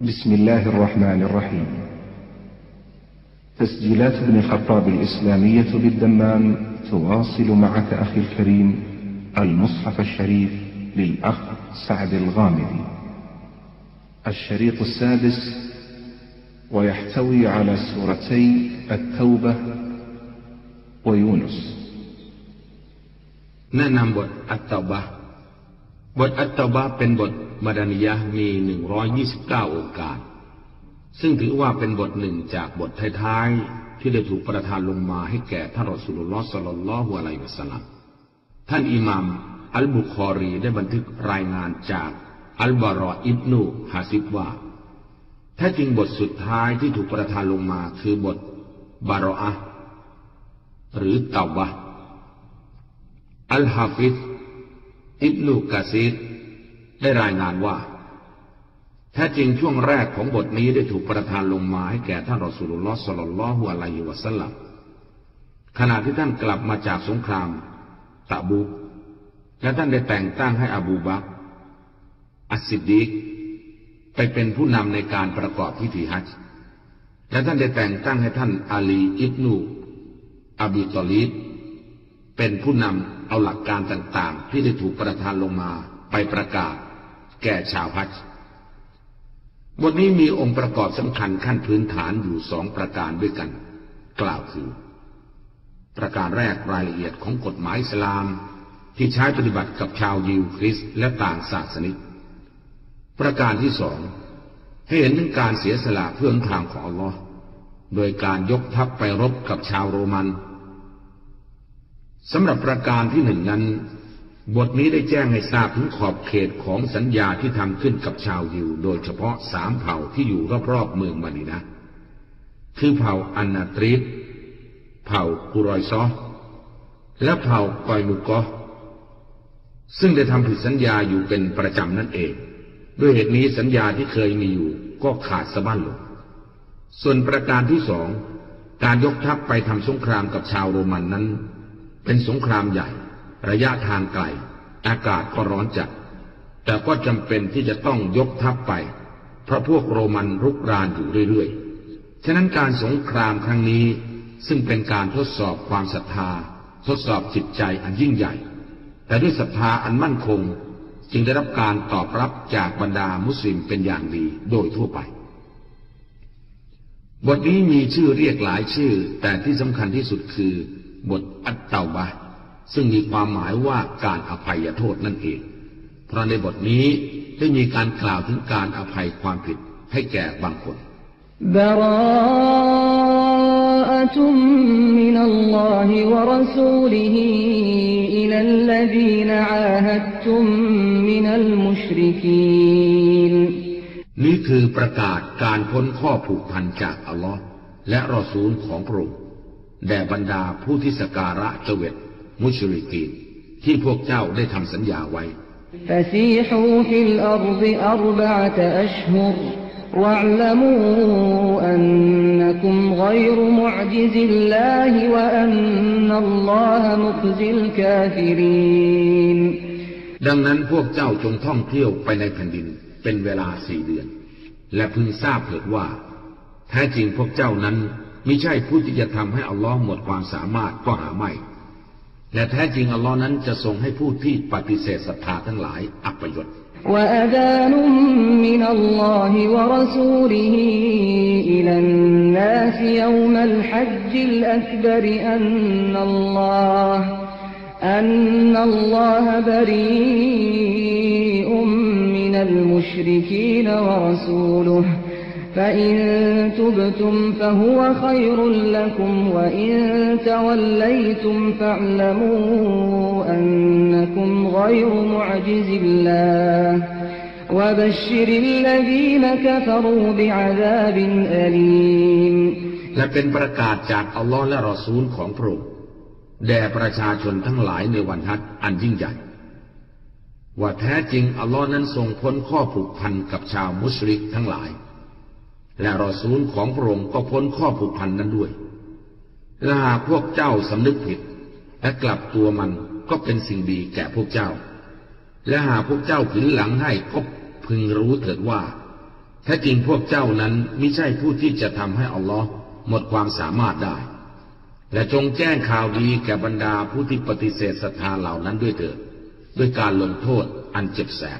بسم الله الرحمن الرحيم تسجيلات ابن الخطاب الإسلامية بالدمام تواصل معك أخي الكريم المصحف الشريف للأخ سعد الغامدي الشريط السادس ويحتوي على سورتي التوبة ويونس แนะนำบทอัตตาบะห์บทอัตตาบะห์เป็นบท มาดานิยะห์มี129โอกาส ซึ่งถือว่าเป็นบทหนึ่งจากบทท้ายๆ ที่ได้ถูกประทานลงมาให้แก่ท่านรอสุลลอฮ์สลลลอฮุอะลัยวะสัลลัมท่านอิหม่ามอัลบุคอรีได้บันทึกรายงานจากอัลบารออิบนูฮาซิบว่าแท้จริงบทสุดท้ายที่ถูกประทานลงมาคือบทบารออะหรือเตาบะอัลฮาฟิซอิบนุกาซีด ได้รายงานว่าแท้จริงช่วงแรกของบทนี้ได้ถูกประทานลงมาให้แก่ท่านรอสูลุลลอฮ์صلى الله عليه وسلم ขณะที่ท่านกลับมาจากสงครามตะบูกและท่านได้แต่งตั้งให้อบูบักอัสซิดดีกไปเป็นผู้นำในการประกอบพิธีฮัจญ์และท่านได้แต่งตั้งให้ท่านอาลีอิบนูอบีตอลีบเป็นผู้นำเอาหลักการต่างๆ ที่ได้ถูกประทานลงมาไปประกาศ แก่ชาวฮัจบทนี้มีองค์ประกอบสำคัญขั้นพื้นฐานอยู่สองประการด้วยกัน กล่าวคือ ประการแรกรายละเอียดของกฎหมายอิสลาม ที่ใช้ปฏิบัติกับชาวยิวคริสต์และต่างศาสนิก ประการที่สองให้เห็นถึงการเสียสละเพื่อทางของอัลลอฮ์โดยการยกทัพไปรบกับชาวโรมันสำหรับประการที่หนึ่งนั้น บทนี้ได้แจ้งให้ทราบถึงขอบเขตของสัญญาที่ทำขึ้นกับชาวยิว โดยเฉพาะสามเผ่าที่อยู่รอบๆเมืองมาดีนะ คือเผ่าอันนาตริสเผ่ากุรอยซอและเผ่ากอยมุกอซึ่งได้ทำผิดสัญญาอยู่เป็นประจำนั่นเอง ด้วยเหตุนี้สัญญาที่เคยมีอยู่ก็ขาดสะบั้นลง ส่วนประการที่สอง การยกทัพไปทำสงครามกับชาวโรมันนั้น เป็นสงครามใหญ่ ระยะทางไกล อากาศก็ร้อนจัด แต่ก็จำเป็นที่จะต้องยกทัพไป เพราะพวกโรมันรุกรานอยู่เรื่อยๆ ฉะนั้นการสงครามครั้งนี้ซึ่งเป็นการทดสอบความศรัทธา ทดสอบจิตใจอันยิ่งใหญ่ แต่ด้วยศรัทธาอันมั่นคง จึงได้รับการตอบรับจากบรรดามุสลิมเป็นอย่างดีโดยทั่วไป บทนี้มีชื่อเรียกหลายชื่อ แต่ที่สำคัญที่สุดคือบทอัตเตาบะ ซึ่งมีความหมายว่าการอภัยโทษนั่นเอง เพราะในบทนี้ได้มีการกล่าวถึงการอภัยความผิดให้แก่บางคนนี่คือประกาศการพ้นข้อผูกพันจากอัลลอฮ์และรอซูลของพระองค์แด่บรรดาผู้ที่สการะเจวิต มุชริกีนที่พวกเจ้าได้ทำสัญญาไว้ดังนั้นพวกเจ้าจงท่องเที่ยวไปในแผ่นดินเป็นเวลาสี่เดือน และพึงทราบเถิดว่า แท้จริงพวกเจ้านั้นไม่ใช่ผู้ที่จะทำให้อัลลอฮ์หมดความสามารถก็หาไม่ และแท้จริงอัลลอฮ์นั้นจะทรงให้ผู้ที่ปฏิเสธศรัทธาทั้งหลายอัปยศ وأذان من الله ورسوله إلى الناس يوم الحج الأكبر أن الله أن الله بريء من المشركين ورسوله فإن تبتم فهو خير لكم وإن توليتم فاعلموا أنكم غير معجز الله وبشر الذين كفروا بعذاب أليم และเป็นประกาศจากอัลลอฮ์และรอซูลของพระองค์แด่ประชาชนทั้งหลายในวันฮัจญ์อันยิ่งใหญ่ ว่าแท้จริงอัลลอฮ์นั้นทรงพ้นข้อผูกพันกับชาวมุสลิมทั้งหลาย และรอซูลของพระองค์ก็พ้นข้อผูกพันนั้นด้วยและหากพวกเจ้าสำนึกผิด และกลับตัวมันก็เป็นสิ่งดีแก่พวกเจ้า และหากพวกเจ้าผินหลังให้ก็พึงรู้เถิดว่าแท้จริงพวกเจ้านั้นไม่ใช่ผู้ที่จะทำให้อัลลอฮ์หมดความสามารถได้ และจงแจ้งข่าวดีแก่บรรดาผู้ที่ปฏิเสธศรัทธาเหล่านั้นด้วยเถิดด้วยการลงโทษอันเจ็บแสบ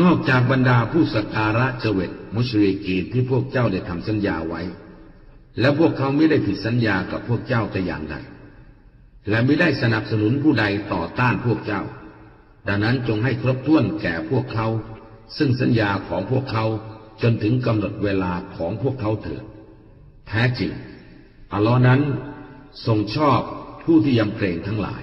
นอกจากบรรดาผู้สักการะเจเวตมุชริกีนที่พวกเจ้าได้ทำสัญญาไว้ และพวกเขาไม่ได้ผิดสัญญากับพวกเจ้าแต่อย่างใดและไม่ได้สนับสนุนผู้ใดต่อต้านพวกเจ้า ดังนั้นจงให้ครบถ้วนแก่พวกเขา ซึ่งสัญญาของพวกเขาจนถึงกำหนดเวลาของพวกเขาเถิดแท้จริงอัลลอฮ์นั้นทรงชอบผู้ที่ยำเกรงทั้งหลาย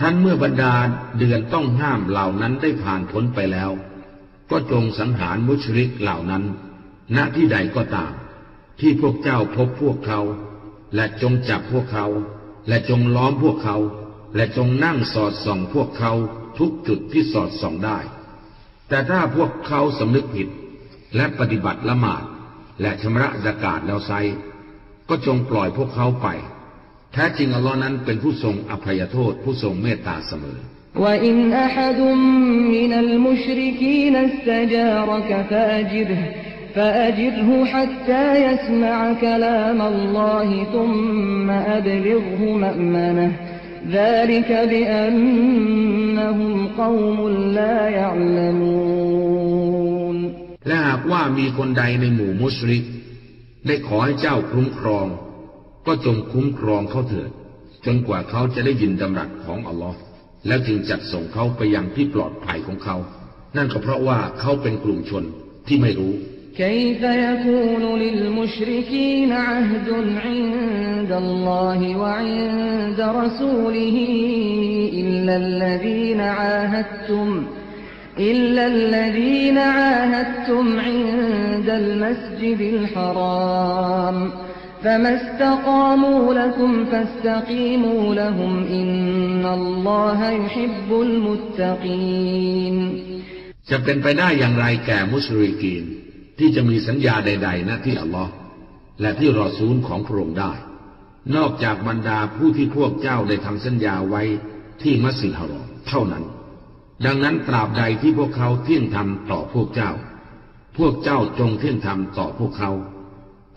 ท่านเมื่อบรรดาเดือนต้องห้ามเหล่านั้นได้ผ่านพ้นไปแล้ว ก็จงสังหารมุชริกเหล่านั้น ณที่ใดก็ตาม ที่พวกเจ้าพบพวกเขา และจงจับพวกเขา และจงล้อมพวกเขา และจงนั่งสอดส่องพวกเขาทุกจุดที่สอดส่องได้ แต่ถ้าพวกเขาสำนึกผิด และปฏิบัติละหมาด และชำระดากาศแล้วไซก็จงปล่อยพวกเขาไป แท้จริงอัลลอฮ์นั้นเป็นผู้ทรงอภัยโทษผู้ทรงเมตตาเสมอ وإن أحد من المشركين استجارك فأجره فأجره حتى يسمع كلام الله ثم أبلغه مأمنه ذلك بأنهم قوم لا يعلمون และหากว่ามีคนใดในหมู่มุชริก ได้ขอให้เจ้าคุ้มครอง ก็จงคุ้มครองเขาเถิด จนกว่าเขาจะได้ยินดำรัสของอัลลอฮ์แล้วจึงจัดส่งเขาไปยังที่ปลอดภัยของเขา นั่นก็เพราะว่าเขาเป็นกลุ่มชนที่ไม่รู้ كيف يكون للمشركين عهد عند الله وعند رسوله إلا الذين عاهدتم إلا الذين عاهدتم عند المسجد الحرام فما استقاموا لكم فاستقيموا لهم إن الله يحب المتقين จะเป็นไปได้อย่างไรแก่มุชริกีน ที่จะมีสัญญาใดๆนะที่อัลลอฮ์และที่รอซูลของพระองค์ได้ นอกจากบรรดาผู้ที่พวกเจ้าได้ทำสัญญาไว้ที่มัสยิดฮารอมเท่านั้น ดังนั้นตราบใดที่พวกเขาเที่ยงธรรมต่อพวกเจ้า พวกเจ้าจงเที่ยงธรรมต่อพวกเขา แ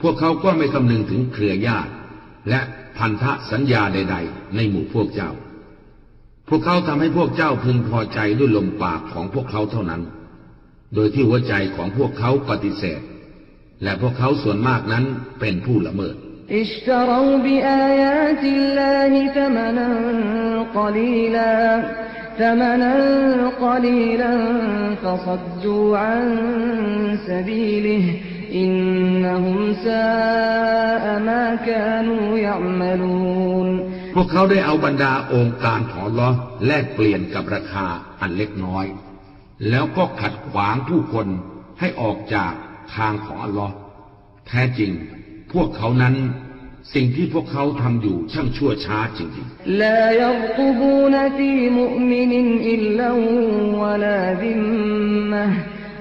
พวกเขาก็ไม่คำนึงถึงเครือญาติ และพันธะสัญญาใด ๆ ในหมู่พวกเจ้า พวกเขาทำให้พวกเจ้าพึงพอใจด้วยลมปากของพวกเขาเท่านั้น โดยที่หัวใจของพวกเขาปฏิเสธ และพวกเขาส่วนมากนั้นเป็นผู้ละเมิด อินนุมซาอมาการูยัมลูนพวกเขาได้เอาบรรดาองค์การของลอแลกเปลี่ยนกับราคาอันเล็กน้อย แล้วก็ขัดขวางผู้คนให้ออกจากทางของลอฮ์แท้จริง พวกเขานั้นสิ่งที่พวกเขาทำอยู่ช่างชั่วช้าจริงๆลายกูบูนฟีมุมินอิลลาวะลาดิมมะ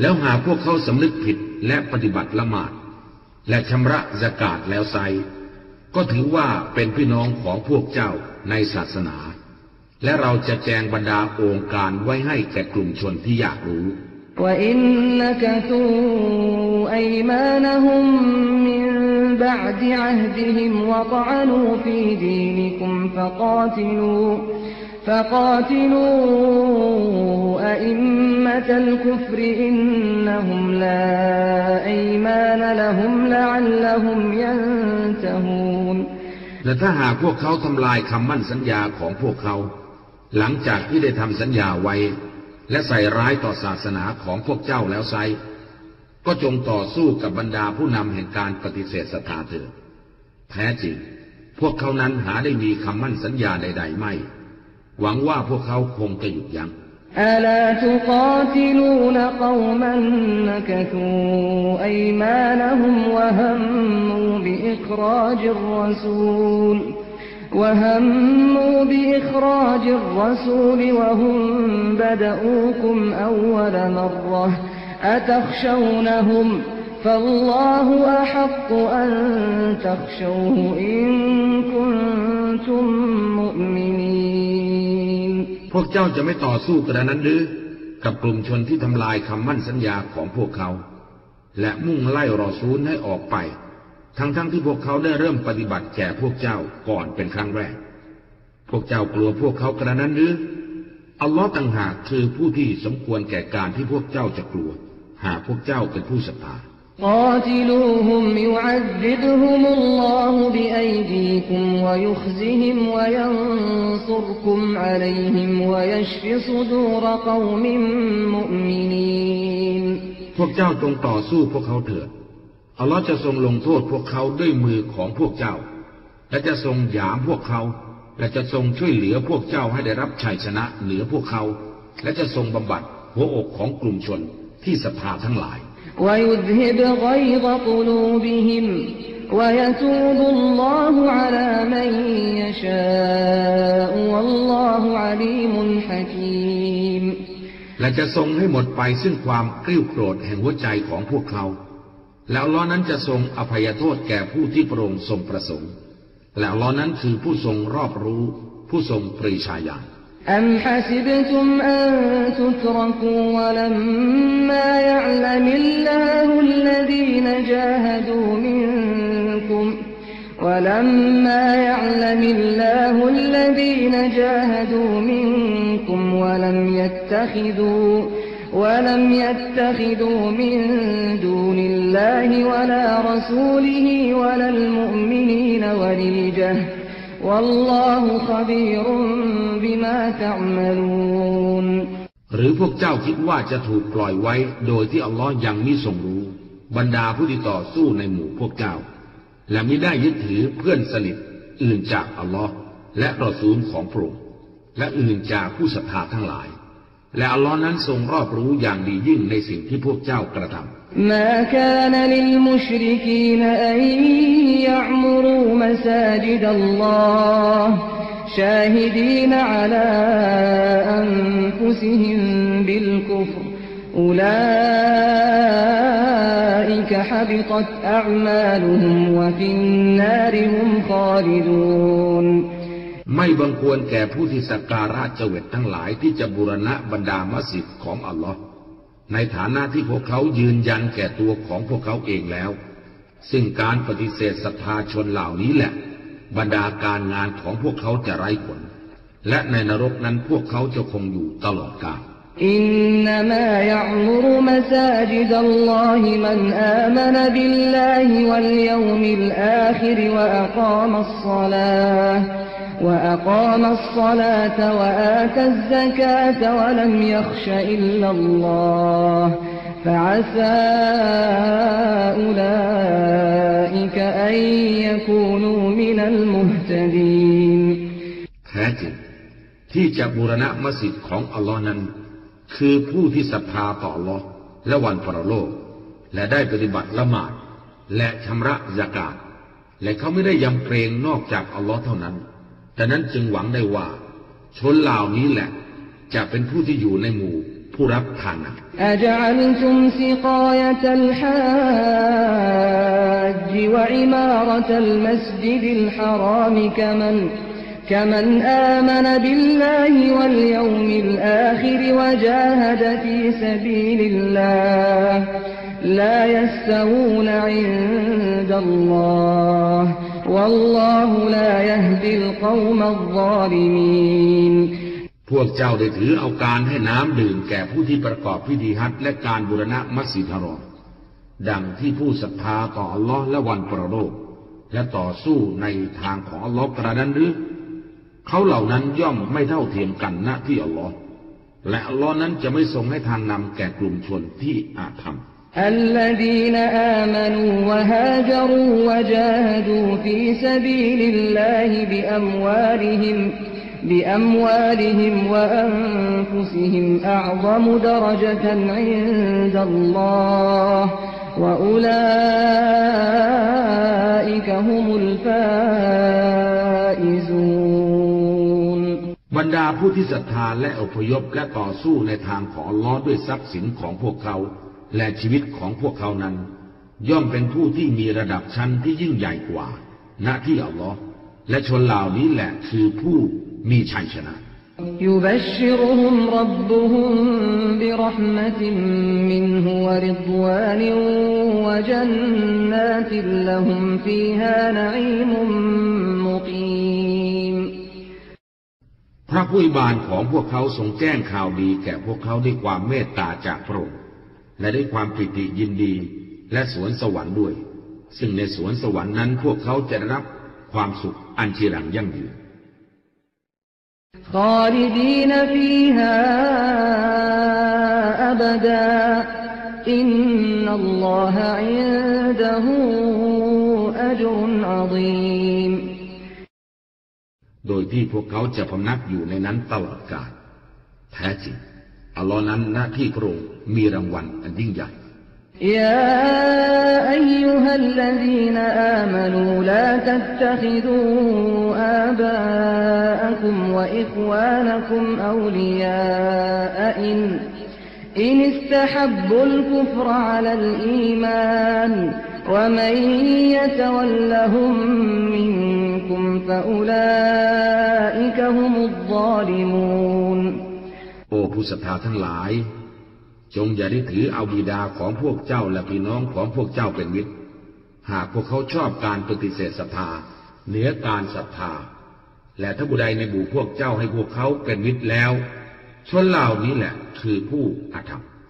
แล้วหากพวกเขาสำนึกผิดและปฏิบัติละหมาด และชำระอากาศแล้วไซก็ถือว่าเป็นพี่น้องของพวกเจ้าในศาสนา และเราจะแจงบรรดาองค์การไว้ให้แก่กลุ่มชนที่อยากรู้และแน่นอน فقاتلوا فقاتلوا أئمة الكفر إنهم لا أيمان لهم لعلهم ينتهون และถ้าหากพวกเขาทำลายคำมั่นสัญญาของพวกเขา หลังจากที่ได้ทำสัญญาไว้ และใส่ร้ายต่อศาสนาของพวกเจ้าแล้วไซ ก็จงต่อสู้กับบรรดาผู้นำแห่งการปฏิเสธศรัทธาเถิดแท้จริง พวกเขานั้นหาได้มีคำมั่นสัญญาใด ๆ ไม่ หวังว่าพวกเขาคงจะหยุดยัง้ง ألا تقاتلون قوما نكثوا أيمانهم وهموا بإخراج الرسول وهموا بإخراج الرسول وهم بدؤوكم أول مرة أتخشونهم فالله أحق أن تخشوه إن كنتم مؤمنين พวกเจ้าจะไม่ต่อสู้กระนั้นหรือ กับกลุ่มชนที่ทำลายคำมั่นสัญญาของพวกเขา และมุ่งไล่รอซูลให้ออกไป ทั้งๆทที่พวกเขาได้เริ่มปฏิบัติแก่พวกเจ้าก่อนเป็นครั้งแรก พวกเจ้ากลัวพวกเขากระนั้นหรือ อัลลอฮ์ต่างหากคือผู้ที่สมควรแก่การที่พวกเจ้าจะกลัว หากพวกเจ้าเป็นผู้ศรัทธา قاتلوهم يعذبهم الله بأيديكم ويخزهم وينصركم عليهم ويشف صدور قوم مؤمنين พวกเจ้าจงต่อสู้พวกเขาเถิด อัลลอฮ์จะทรงลงโทษพวกเขาด้วยมือของพวกเจ้า และจะทรงหยามพวกเขา และจะทรงช่วยเหลือพวกเจ้าให้ได้รับชัยชนะเหนือพวกเขา และจะทรงบำบัดหัวอกของกลุ่มชนที่ศรัทธาทั้งหลาย ويذهب غيظ قلوبهم ويتوب الله على من يشاء والله عليم حكيم และจะทรงให้หมดไปซึ่งความกริ้วโกรธแห่งหัวใจของพวกเขา แล้วอัลลอฮ์นั้นจะทรงอภัยโทษแก่ผู้ที่พระองค์ทรงประสงค์ และอัลลอฮ์นั้นคือผู้ทรงรอบรู้ ผู้ทรงปรีชาญาณ أم حسبتم أن تتركوا ولما يعلم الله الذين جاهدوا منكم ولما يعلم الله الذين جاهدوا منكم ولم يتخذوا ولم يتخذوا من دون الله ولا رسوله ولا المؤمنين وليجه والله خبير بما تعملون หรือพวกเจ้าคิดว่าจะถูกปล่อยไว้โดยที่อัลลอฮ์ยังมิทรงรู้ บรรดาผู้ที่ต่อสู้ในหมู่พวกเจ้า และมิได้ยึดถือเพื่อนสนิทอื่นจากอัลลอฮ์และรอซูลของพระองค์และอื่นจากผู้ศรัทธาทั้งหลาย และอัลลอฮ์นั้นทรงรอบรู้อย่างดียิ่งในสิ่งที่พวกเจ้ากระทำ ما كان للمشركين أن يعمروا مساجد الله شاهدين على أنفسهم بالكفر أولئك حبطت أعمالهم وفي النار هم خالدون ไม่บังควรแก่ผู้ที่สักการะเจวิตทั้งหลายที่จะบูรณะบรรดามัสยิดของอัลลอฮ์ในฐานะที่พวกเขายืนยันแก่ตัวของพวกเขาเองแล้ว ซึ่งการปฏิเสธศรัทธาชนเหล่านี้แหละ บรรดาการงานของพวกเขาจะไร้ผล และในนรกนั้นพวกเขาจะคงอยู่ตลอดกาล إنما يعمر مساجد الله من آمن بالله واليوم الآخر وأقام الصلاة وأقام الصلاة وآتى الزكاة ولم يخش إلا الله فعسى أولئك أن يكونوا من المهتدين แท้จริงที่จะบูรณะมัสยิดของอัลลอฮ์นั้น คือผู้ที่ศรัทธาต่อลอและวันปรโลก และได้ปฏิบัติละหมาด และชำระยากาศ และเขาไม่ได้ยำเกรงนอกจากอัลลอฮ์เท่านั้นแต่นั้นจึงหวังได้ว่า ชนเหล่านี้แหละ จะเป็นผู้ที่อยู่ในหมู่ผู้รับทานอาจาลตุมสิกายตัลฮัจวะอิมารตัลมัสยิดิลฮารามกมัน كمن آمن بالله واليوم الآخر وجاهد في سبيل الله لا يستوون عند الله والله لا يهدي القوم الظالمين พวกเจ้าได้ถือเอาการให้น้ำดื่มแก่ผู้ที่ประกอบพิธีฮัจญ์และการบูรณะมัสยิดฮารอมดังที่ผู้ศรัทธาต่ออัลลอฮ์และวันประโลก และต่อสู้ในทางของอัลลอฮ์กระนั้นหรือ เขาเหล่านั้นย่อมไม่เท่าเทียมกันณที่อัลลอฮ์และอัลลอฮ์นั้นจะไม่ทรงให้ทางนำแก่กลุ่มชนที่อาธรรม الذين آمنوا وهاجروا وجاهدوا في سبيل الله بأموالهم بأموالهم وأنفسهم أعظم درجة عند الله وأولئك هم الفائزون บรรดาผู้ที่ศรัทธาและอพยพและต่อสู้ในทางของล้อด้วยทรัพย์สินของพวกเขา และชีวิตของพวกเขานั้น ย่อมเป็นผู้ที่มีระดับชั้นที่ยิ่งใหญ่กว่า ณที่อัลลอฮ์และชนเหล่านี้แหละคือผู้มีชัยชนะยุ พระผู้อิบาลของพวกเขาทรงแจ้งข่าวดีแก่พวกเขาด้วยความเมตตาจากพระองค์และด้วยความปิติยินดีและสวนสวรรค์ด้วย ซึ่งในสวนสวรรค์นั้นพวกเขาจะรับความสุขอันชีรังยั่งยืนออออ โดยที่พวกเขาจะพำนักอยู่ในนั้นตลอดกาลแท้จริงอัลลอฮ์นั้นหน้าที่พระองค์มีรางวัลอันยิ่งใหญ่ يا أيها الذين آمنوا لا تتخذوا آباءكم وإخوانكم أولياء إن إن استحبوا الكفر على الإيمان ومن يتولهم منكم فأولئك هم الظالمون โอ้ผู้ศรัทธาทั้งหลาย จงอย่าได้ถือเอาบิดาของพวกเจ้าและพี่น้องของพวกเจ้าเป็นมิตร หากพวกเขาชอบการปฏิเสธศรัทธาเหนือการศรัทธา และถ้าบุใดในหมู่พวกเจ้าให้พวกเขาเป็นมิตรแล้ว ชนเหล่านี้แหละคือผู้อาธรรม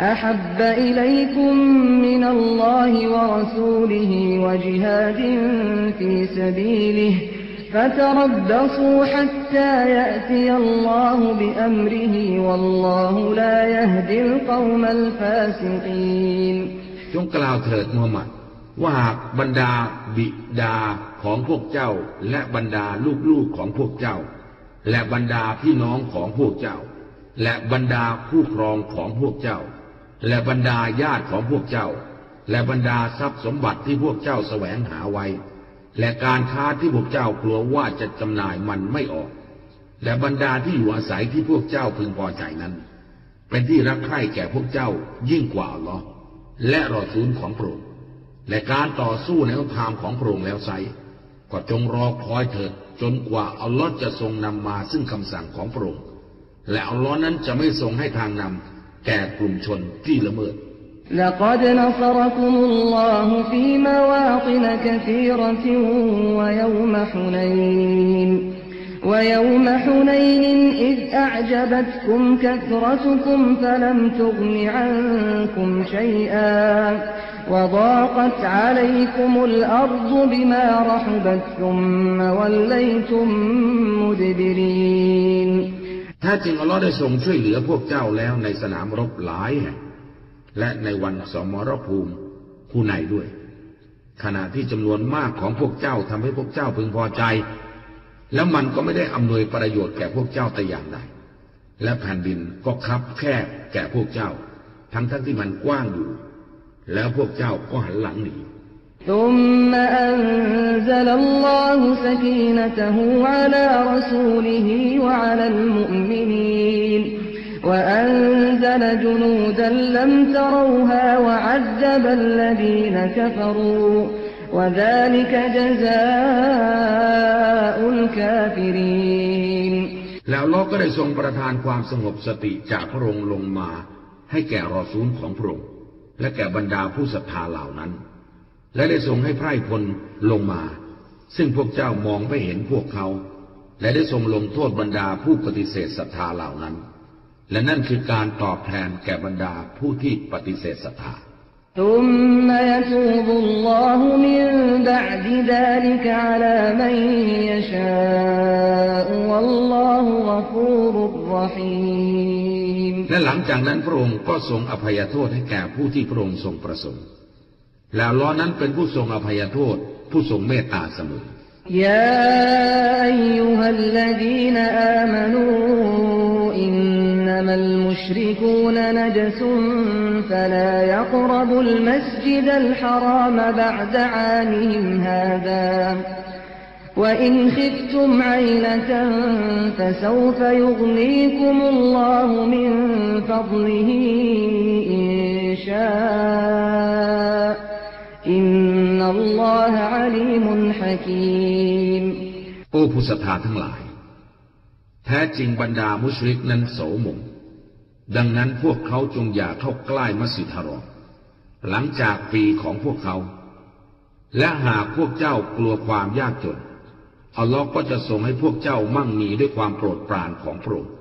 أحب إليكم من الله ورسوله وجهاد في سبيله فتربصوا حتى يأتي الله بأمره والله لا يهدي القوم الفاسقين จงกล่าวเถิดมูฮัมหมัดว่าหากบรรดาบิดาของพวกเจ้า และบรรดาลูกๆของพวกเจ้า และบรรดาพี่น้องของพวกเจ้า และบรรดาคู่ครองของพวกเจ้า และบรรดาญาติของพวกเจ้า และบรรดาทรัพย์สมบัติที่พวกเจ้าแสวงหาไว้ และการค้าที่พวกเจ้ากลัวว่าจะจำหน่ายมันไม่ออก และบรรดาที่อยู่อาศัยที่พวกเจ้าพึงพอใจนั้น เป็นที่รักใคร่แก่พวกเจ้ายิ่งกว่าอัลอและรอซูลของพระองค์และการต่อสู้ในทางของพระองค์แล้วไซก็จงรอคอยเถิดจนกว่าอัลลอฮ์จะทรงนำมาซึ่งคำสั่งของพระองค์และอัลลอฮ์นั้นจะไม่ทรงให้ทางนำ แก่กลุ่มชนที่ละเมิด لقد نصركم الله في مواطن كثيرة ويوم حنين ويوم حنين إذ أعجبتكم كثرتكم فلم تغن عنكم شيئا وضاقت عليكم الأرض بما رحبت ثم وليتم مدبرين แท้จริงอัลลอฮ์ได้ทรงช่วยเหลือพวกเจ้าแล้วในสนามรบหลายแห่งและในวันสมรภูมิคู่ไหนด้วย ขณะที่จำนวนมากของพวกเจ้าทำให้พวกเจ้าพึงพอใจ แล้วมันก็ไม่ได้อำนวยประโยชน์แก่พวกเจ้าแต่อย่างใดและแผ่นดินก็คับแคบแก่พวกเจ้า ทั้งทั้งที่มันกว้างอยู่ แล้วพวกเจ้าก็หันหลังหนี ثم أنزل الله سكينته على رسوله وعلى المؤمنين وأنزل جنودا لم تروها وعذب الذين كفروا وذلك جزاء الكافرين แล้วเราก็ได้ทรงประทานความสงบสติจากพระองค์ลงมา ให้แก่รอซูลของพระองค์และแก่บรรดาผู้ศรัทธาเหล่านั้น และได้ทรงให้ไพร่พลลงมา ซึ่งพวกเจ้ามองไม่เห็นพวกเขา และได้ทรงลงโทษบรรดาผู้ปฏิเสธศรัทธาเหล่านั้น และนั่นคือการตอบแทนแก่บรรดาผู้ที่ปฏิเสธศรัทธาและหลังจากนั้นพระองค์ก็ทรงอภัยโทษให้แก่ผู้ที่พระองค์ทรงประสงค์ แล้วล้อนั้นเป็นผู้ทรงอภัยโทษ ผู้ทรงเมตตาเสมอ يا أيها الذين آمنوا إنما المشركون نجس فلا يقربوا المسجد الحرام بعد عامهم هذا وإن خفتم عيلة فسوف يغنيكم الله من فضله إن شاء อินนัลลอฮะอลีมุนฮะกีมโอ้ผู้ศรัทธาทั้งหลาย แท้จริงบรรดามุชริกนั้นโสมงดังนั้นพวกเขาจงอย่าเข้าใกล้มัสยิดฮารอมหลังจากปีของพวกเขา และหากพวกเจ้ากลัวความยากจนอัลลอฮ์ก็จะทรงให้พวกเจ้ามั่งมีด้วยความโปรดปรานของพระองค์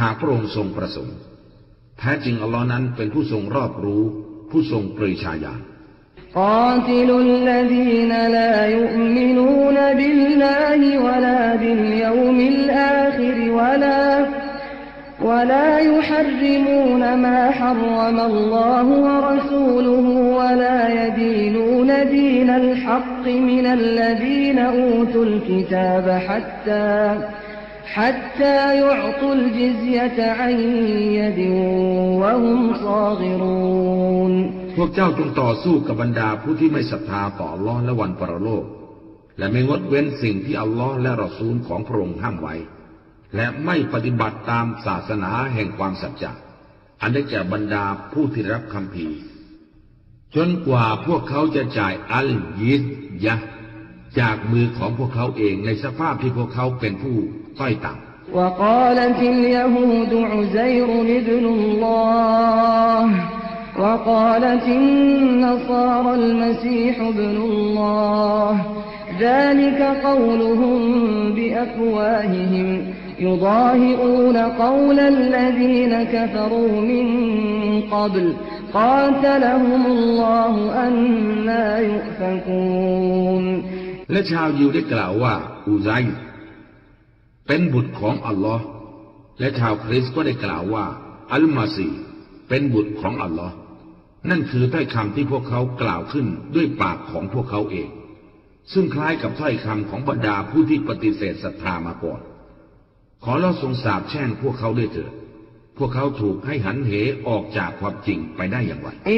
หากพระองค์ทรงประสงค์ แท้จริงอัลลอฮ์นั้นเป็นผู้ทรงรอบรู้ ผู้ทรงปริชาญาณ قاتلوا الذين لا يؤمنون بالله ولا باليوم الآخر ولا ولا يحرمون ما حرم الله ورسوله ولا يدينون دين الحق من الذين أوتوا الكتاب حتى حتى يعطوا الجزية عن يد وهم صاغرون พวกเจ้าจงต่อสู้กับบรรดาผู้ที่ไม่ศรัทธาต่ออัลลอฮ์และวันปรโลก และไม่งดเว้นสิ่งที่อัลลอฮ์และรอซูลของพระองค์ห้ามไว้ และไม่ปฏิบัติตามศาสนาแห่งความสัจจะอันได้แก่บรรดาผู้ที่รับคำพีร์จนกว่าพวกเขาจะจ่ายอัลยิสยะห์จากมือของพวกเขาเองในสภาพที่พวกเขาเป็นผู้ต้อยต่ำ وقالت اليهود عزير ابن الله وقالت النصارى المسيح ابن الله ذلك قولهم بأفواههم يضاهئون قول الذين كفروا من قبل قاتلهم الله أنا يؤفكون และชาวยิวได้กล่าวว่าอูไซร์เป็นบุตรของอัลลอฮ์และชาวคริสต์ก็ได้กล่าวว่า อัลมาซีเป็นบุตรของอัลลอฮ์ นั่นคือถ้อยคำที่พวกเขากล่าวขึ้นด้วยปากของพวกเขาเอง ซึ่งคล้ายกับถ้อยคำของบรรดาผู้ที่ปฏิเสธศรัทธามาก่อน ขอเราทรงสาบแช่งพวกเขาด้วยเถิดพวกเขาถูกให้หันเหออกจากความจริงไปได้อย่างไรอ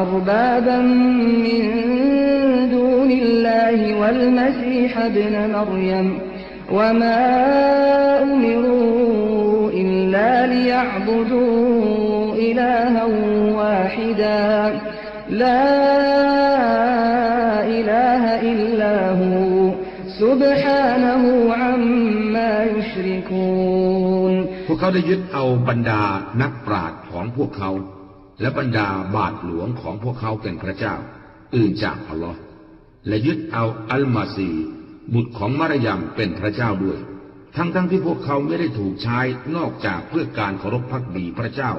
ัลลอัร الله والمسيح ابن مريم وما أمروا إلا ليعبدوا إلها واحدا لا إله إلا هو سبحانه عما يشركون พวกเขาได้ยึดเอาบรรดานักปราชญ์ของพวกเขา และบรรดาบาทหลวงของพวกเขาเป็นพระเจ้า อื่นจากอัลลอฮ์ และยึดเอาอัลมาซี บุตรของมารยามเป็นพระเจ้าด้วย ทั้งๆทที่พวกเขาไม่ได้ถูกใช้นอกจากเพื่อการเคารพพักดีพระเจ้า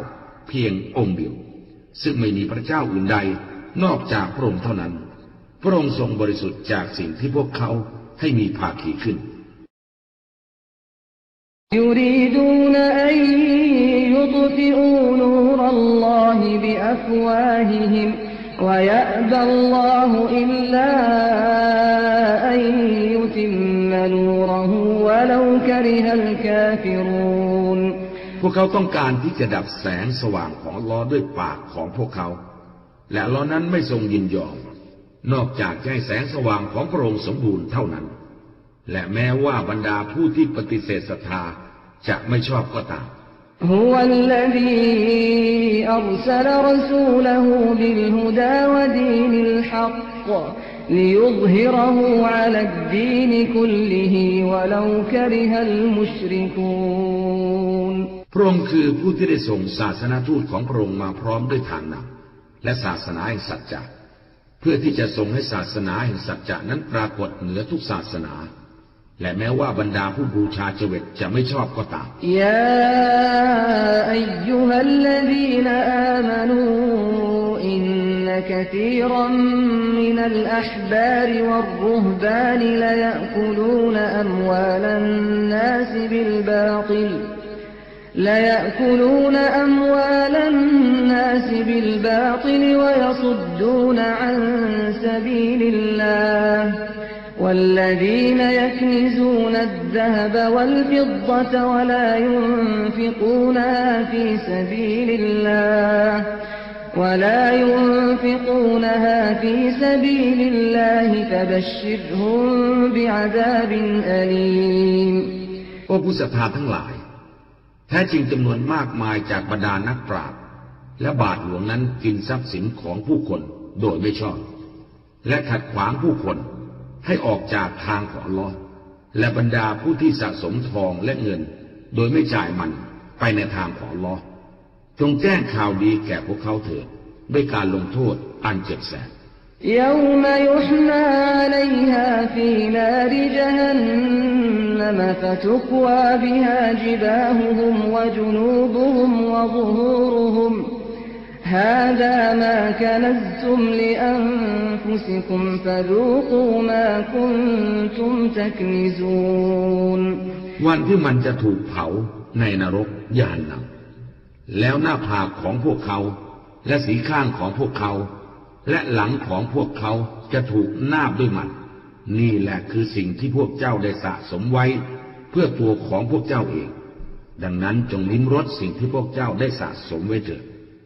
เพียงองค์เดียว ซึ่งไม่มีพระเจ้าอื่นใด นอกจากพระองค์เท่านั้น พระองค์ทรงบริสุทธิ์จากสิ่งที่พวกเขาให้มีภาคีขึ้น يريدون أن يطفئوا نور الله بأفواههم ويأبى الله إلا أن يتم نوره ولو كره الكافرون พวกเขาต้องการที่จะดับแสงสว่างของอัลลอฮ์ด้วยปากของพวกเขา และอัลลอฮ์นั้นไม่ทรงยินยอม นอกจากจะให้แสงสว่างของพระองค์สมบูรณ์เท่านั้น และแม้ว่าบรรดาผู้ที่ปฏิเสธศรัทธาจะไม่ชอบก็ตาม هو الذي أرسل رسوله بالهدى ودين الحق ليظهره على الدين كله ولو كره المشركون พระองค์คือผู้ที่ได้ส่งศาสนาทูตของพระองค์มาพร้อมด้วยทางนำและศาสนาแห่งสัจจะเพื่อที่จะทรงให้ศาสนาแห่งสัจจะนั้นปรากฏเหนือทุกศาสนา และแม้ว่าบรรดาผู้บูชาเจวิตจะไม่ชอบก็ตาม يا أيها الذين آمنوا إن كثيرا من الأحبار والرهبان ليأكلون أموال الناس بالباطل ليأكلون أموال الناس بالباطل ويصدون عن سبيل الله والذين يكنزون الذهب والفضة ولا ينفقونها في سبيل الله ولا ينفقونها في سبيل الله فبشرهم بعذاب أليم โอ้ผู้ศรัทธาทั้งหลาย แท้จริงจำนวนมากมายจากบรรดานักปราชญ์และบาทหลวงนั้นกินทรัพย์สินของผู้คนโดยไม่ชอบ และขัดขวางผู้คน ให้ออกจากทางของอัลลอฮ์และบรรดาผู้ที่สะสมทองและเงิน โดยไม่จ่ายมันไปในทางของอัลลอฮ์จงแจ้งข่าวดีแก่พวกเขาเถิดด้วยการลงโทษอันเจ็บแสบ يوم يحمى عليها في نار جهنم فتكوى بها جباههم وجنوبهم وظهورهم هذا ما كنزتم لأنفسكم فذوقوا ما كنتم تكنزون วันที่มันจะถูกเผาในนรกยานนำแล้วหน้าผากของพวกเขา และสีข้างของพวกเขา และหลังของพวกเขาจะถูกนาบด้วยมัน นี่แหละคือสิ่งที่พวกเจ้าได้สะสมไว้ เพื่อตัวของพวกเจ้าเอง ดังนั้นจงลิ้มรสสิ่งที่พวกเจ้าได้สะสมไว้เถิด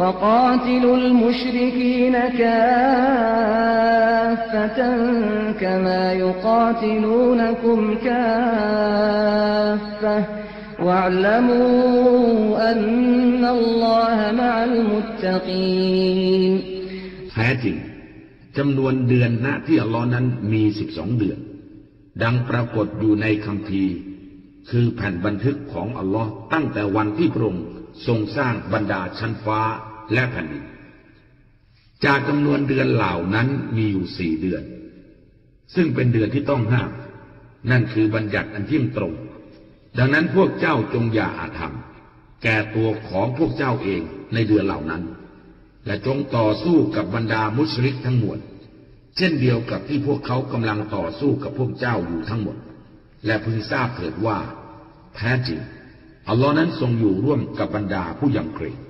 وقاتلوا المشركين كافة كما يقاتلونكم كافة واعلموا أن الله مع المتقين แท้จริงจำนวนเดือนณที่อัลลอฮ์นั้นมีสิบสองเดือน ดังปรากฏอยู่ในคัมภีร์ คือแผ่นบันทึกของอัลลอฮ์ตั้งแต่วันที่พระองค์ทรงสร้างบรรดาชั้นฟ้า และแผ่นดินจากจำนวนเดือนเหล่านั้นมีอยู่สี่เดือน ซึ่งเป็นเดือนที่ต้องห้าม นั่นคือบัญญัติอันเที่ยงตรง ดังนั้นพวกเจ้าจงอย่าอาธรรม แก่ตัวของพวกเจ้าเองในเดือนเหล่านั้น และจงต่อสู้กับบรรดามุชริกทั้งมวลเช่นเดียวกับที่พวกเขากำลังต่อสู้กับพวกเจ้าอยู่ทั้งหมด และพึงทราบเถิดว่า แท้จริงอัลลอฮ์นั้นทรงอยู่ร่วมกับบรรดาผู้ยำเกรง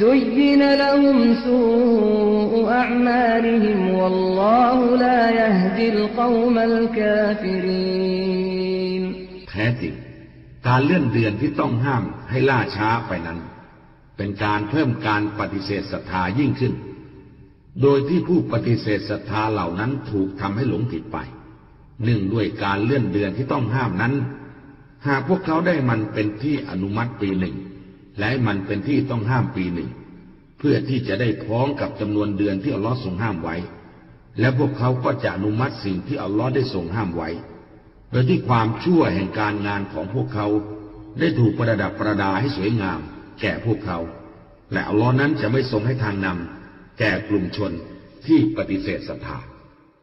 زين لهم سوء أعمالهم والله لا يهدي القوم الكافرين แท้จริงการเลื่อนเดือนที่ต้องห้ามให้ล่าช้าไปนั้น เป็นการเพิ่มการปฏิเสธศรัทธายิ่งขึ้น โดยที่ผู้ปฏิเสธศรัทธาเหล่านั้นถูกทำให้หลงผิดไปหนึ่งด้วยการเลื่อนเดือนที่ต้องห้ามนั้น หากพวกเขาได้มันเป็นที่อนุมัติปีหนึ่ง และมันเป็นที่ต้องห้ามปีหนึ่ง เพื่อที่จะได้พ้องกับจำนวนเดือนที่อัลลอฮ์ทรงห้ามไว้ และพวกเขาก็จะอนุมัติสิ่งที่อัลลอฮ์ได้ทรงห้ามไว้ โดยที่ความชั่วแห่งการงานของพวกเขา ได้ถูกประดับประดาให้สวยงาม แก่พวกเขา และอัลลอฮ์นั้นจะไม่ทรงให้ทางนำแก่กลุ่มชนที่ปฏิเสธศรัทธา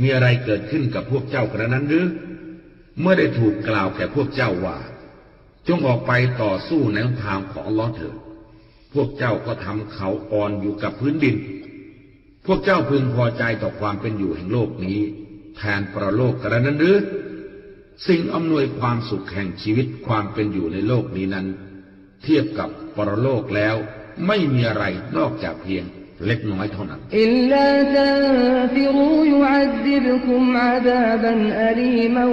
มีอะไรเกิดขึ้นกับพวกเจ้ากระนั้นหรือ เมื่อได้ถูกกล่าวแก่พวกเจ้าว่า จงออกไปต่อสู้ในทางของลอเถิดพวกเจ้าก็ทำเขาอ่อนอยู่กับพื้นดิน พวกเจ้าพึงพอใจต่อความเป็นอยู่แห่งโลกนี้ แทนประโลกกระนั้นหรือ สิ่งอำนวยความสุขแห่งชีวิตความเป็นอยู่ในโลกนี้นั้น เทียบกับปรโลกแล้วไม่มีอะไรนอกจากเพียง เล็กน้อยเท่านั้น อิลลาตันฟิรูยุอัซซิบคุมอาดาบันอลีมัน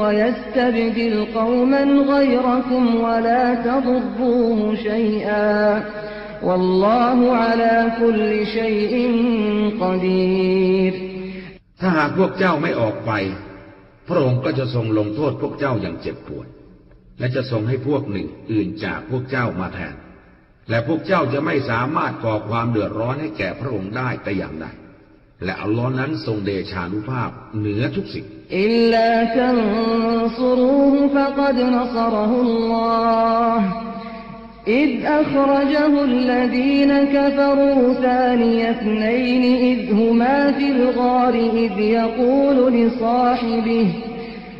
วยัสตบดิลกวมันกัยรคุมวะลาตดุรูฮุชัยอา والله على كل شيء قدير ถ้าหากพวกเจ้าไม่ออกไป พระองค์ก็จะทรงลงโทษพวกเจ้าอย่างเจ็บปวด และจะทรงให้พวกหนึ่งอื่นจากพวกเจ้ามาแทน และพวกเจ้าจะไม่สามารถก่อความเดือดร้อนให้แก่พระองค์ได้แต่อย่างใด และอัลลอฮ์นั้นทรงเดชานุภาพเหนือทุกสิ่ง อิลลาตันซุรูฮุฟะกัดนัซรฮุลลอฮ์ إذ أخرجه الذين كفروا ثاني اثنين إذ هما في الغار إذ يقول لصاحبه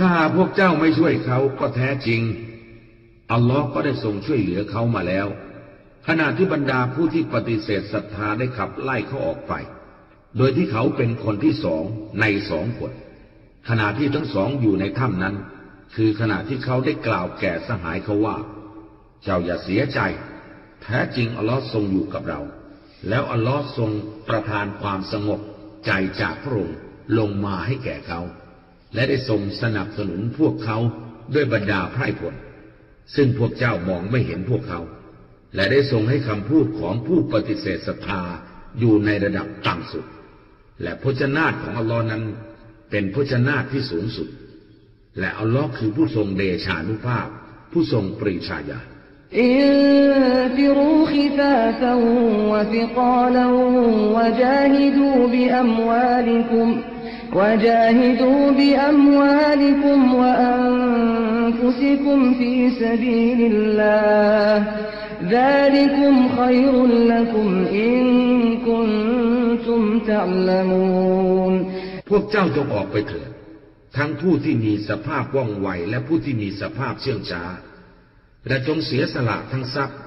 ถ้าพวกเจ้าไม่ช่วยเขาก็แท้จริง อัลลอฮ์ก็ได้ทรงช่วยเหลือเขามาแล้ว ขณะที่บรรดาผู้ที่ปฏิเสธศรัทธาได้ขับไล่เขาออกไป โดยที่เขาเป็นคนที่สองในสองคน ขณะที่ทั้งสองอยู่ในถ้ำนั้น คือขณะที่เขาได้กล่าวแก่สหายเขาว่า เจ้าอย่าเสียใจ แท้จริงอัลลอฮ์ทรงอยู่กับเรา แล้วอัลลอฮ์ทรงประทานความสงบใจจากพระองค์ลงมาให้แก่เขา และได้ทรงสนับสนุนพวกเขาด้วยบรรดาไพร่ผล ซึ่งพวกเจ้ามองไม่เห็นพวกเขา และได้ทรงให้คำพูดของผู้ปฏิเสธศรัทธาอยู่ในระดับต่ำสุด และพจนารถของอัลลอฮ์นั้น เป็นพจนารถที่สูงสุด และอัลลอฮ์คือผู้ทรงเดชานุภาพ ผู้ทรงปรีชาญาانفروا خفافا وثقالا وجاهدوا بأموالكم وجاهدوا بأموالكم وأنفسكم في سبيل الله ذلكم خير لكم إن كنتم تعلمون พวกเจ้าจงออกไปเถิด ทั้งผู้ที่มีสภาพว่องไวและผู้ที่มีสภาพเชื่องช้า และจงเสียสละทั้งทรัพย์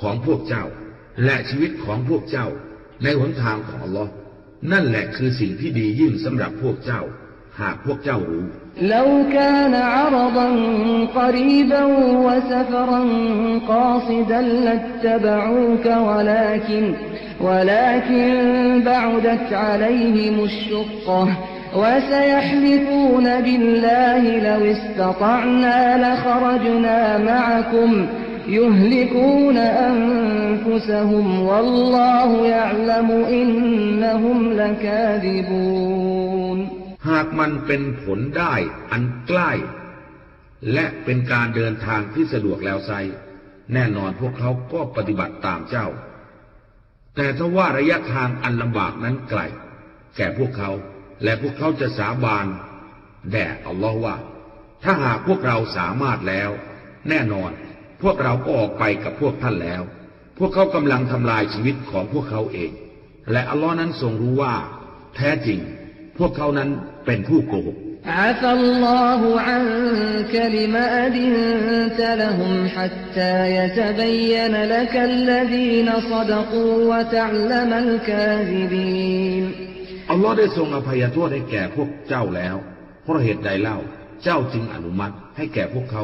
ของพวกเจ้า และชีวิตของพวกเจ้าในหนทางของลอ นั่นแหละคือสิ่งที่ดียิ่งสำหรับพวกเจ้า หากพวกเจ้ารู้ لو كان عرضا قريبا وسفرا قاصدا لاتبعوك ولكن ولكن بعدت عليهم الشقة وسيحلفون بالله لو استطعنا لخرجنا معكم يهلكون أنفسهم والله يعلم إنهم لكاذبون หากมันเป็นผลได้อันใกล้ และเป็นการเดินทางที่สะดวกแล้วไซ แน่นอนพวกเขาก็ปฏิบัติตามเจ้า แต่ถ้าว่าระยะทางอันลำบากนั้นไกล แก่พวกเขา และพวกเขาจะสาบานแด่อัลลอฮ์ว่า ถ้าหากพวกเราสามารถแล้ว แน่นอน พวกเราก็ออกไปกับพวกท่านแล้ว พวกเขากำลังทำลายชีวิตของพวกเขาเอง และอัลลอฮ์นั้นทรงรู้ว่า แท้จริง พวกเขานั้นเป็นผู้โกหกอาซัลลอฮุอันคลิมาดินตะลหุมฮัตตายะจะบยนลกัลลดีนซดกูวะตะลมัลกาซิบีนอัลลอฮ์ได้ทรงอภัยโทษให้แก่พวกเจ้าแล้ว เพราะเหตุใดเล่า เจ้าจึงอนุมัติให้แก่พวกเขา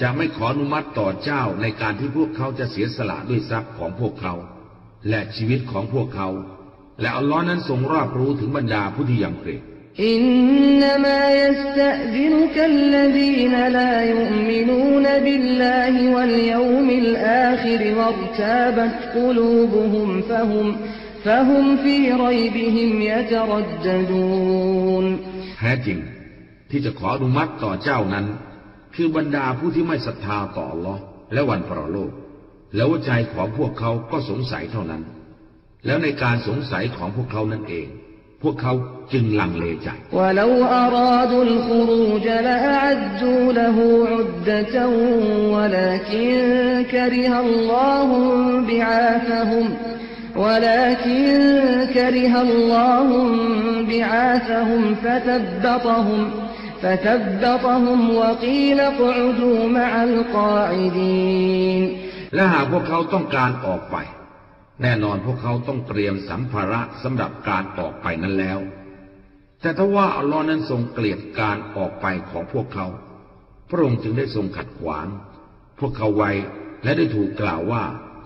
จะไม่ขออนุมัติต่อเจ้าในการที่พวกเขาจะเสียสละด้วยทรัพย์ของพวกเขา และชีวิตของพวกเขา และอัลลอฮ์นั้นทรงรอบรู้ถึงบรรดาผู้ที่ยำเกรงإنما يستأذنك الذين لا يؤمنون بالله واليوم الآخر وارتابت قلوبهم فهم فهم في ريبهم يترددونแท้จริง ที่จะขออนุมัติต่อเจ้านั้น คือบรรดาผู้ที่ไม่ศรัทธาต่ออัลลอฮ์และวันปรโลก แล้วใจของพวกเขาก็สงสัยเท่านั้น แล้วในการสงสัยของพวกเขานั่นเอง พวกเขาจึงลังเลใจ ولو أرادوا الخروج لأعدوا له عدة ولكن كره الله بعاثهم ولكن كره الله بعاثهم فثبطهم فثبطهم وقيل اقعدوا مع القاعدين และหากพวกเขาต้องการออกไป แน่นอนพวกเขาต้องเตรียมสัมภาระสำหรับการออกไปนั้นแล้ว แต่ถ้าว่าอัลลอฮ์นั้นทรงเกลียดการออกไปของพวกเขา พระองค์จึงได้ทรงขัดขวาง พวกเขาไว้และได้ถูกกล่าวว่า เ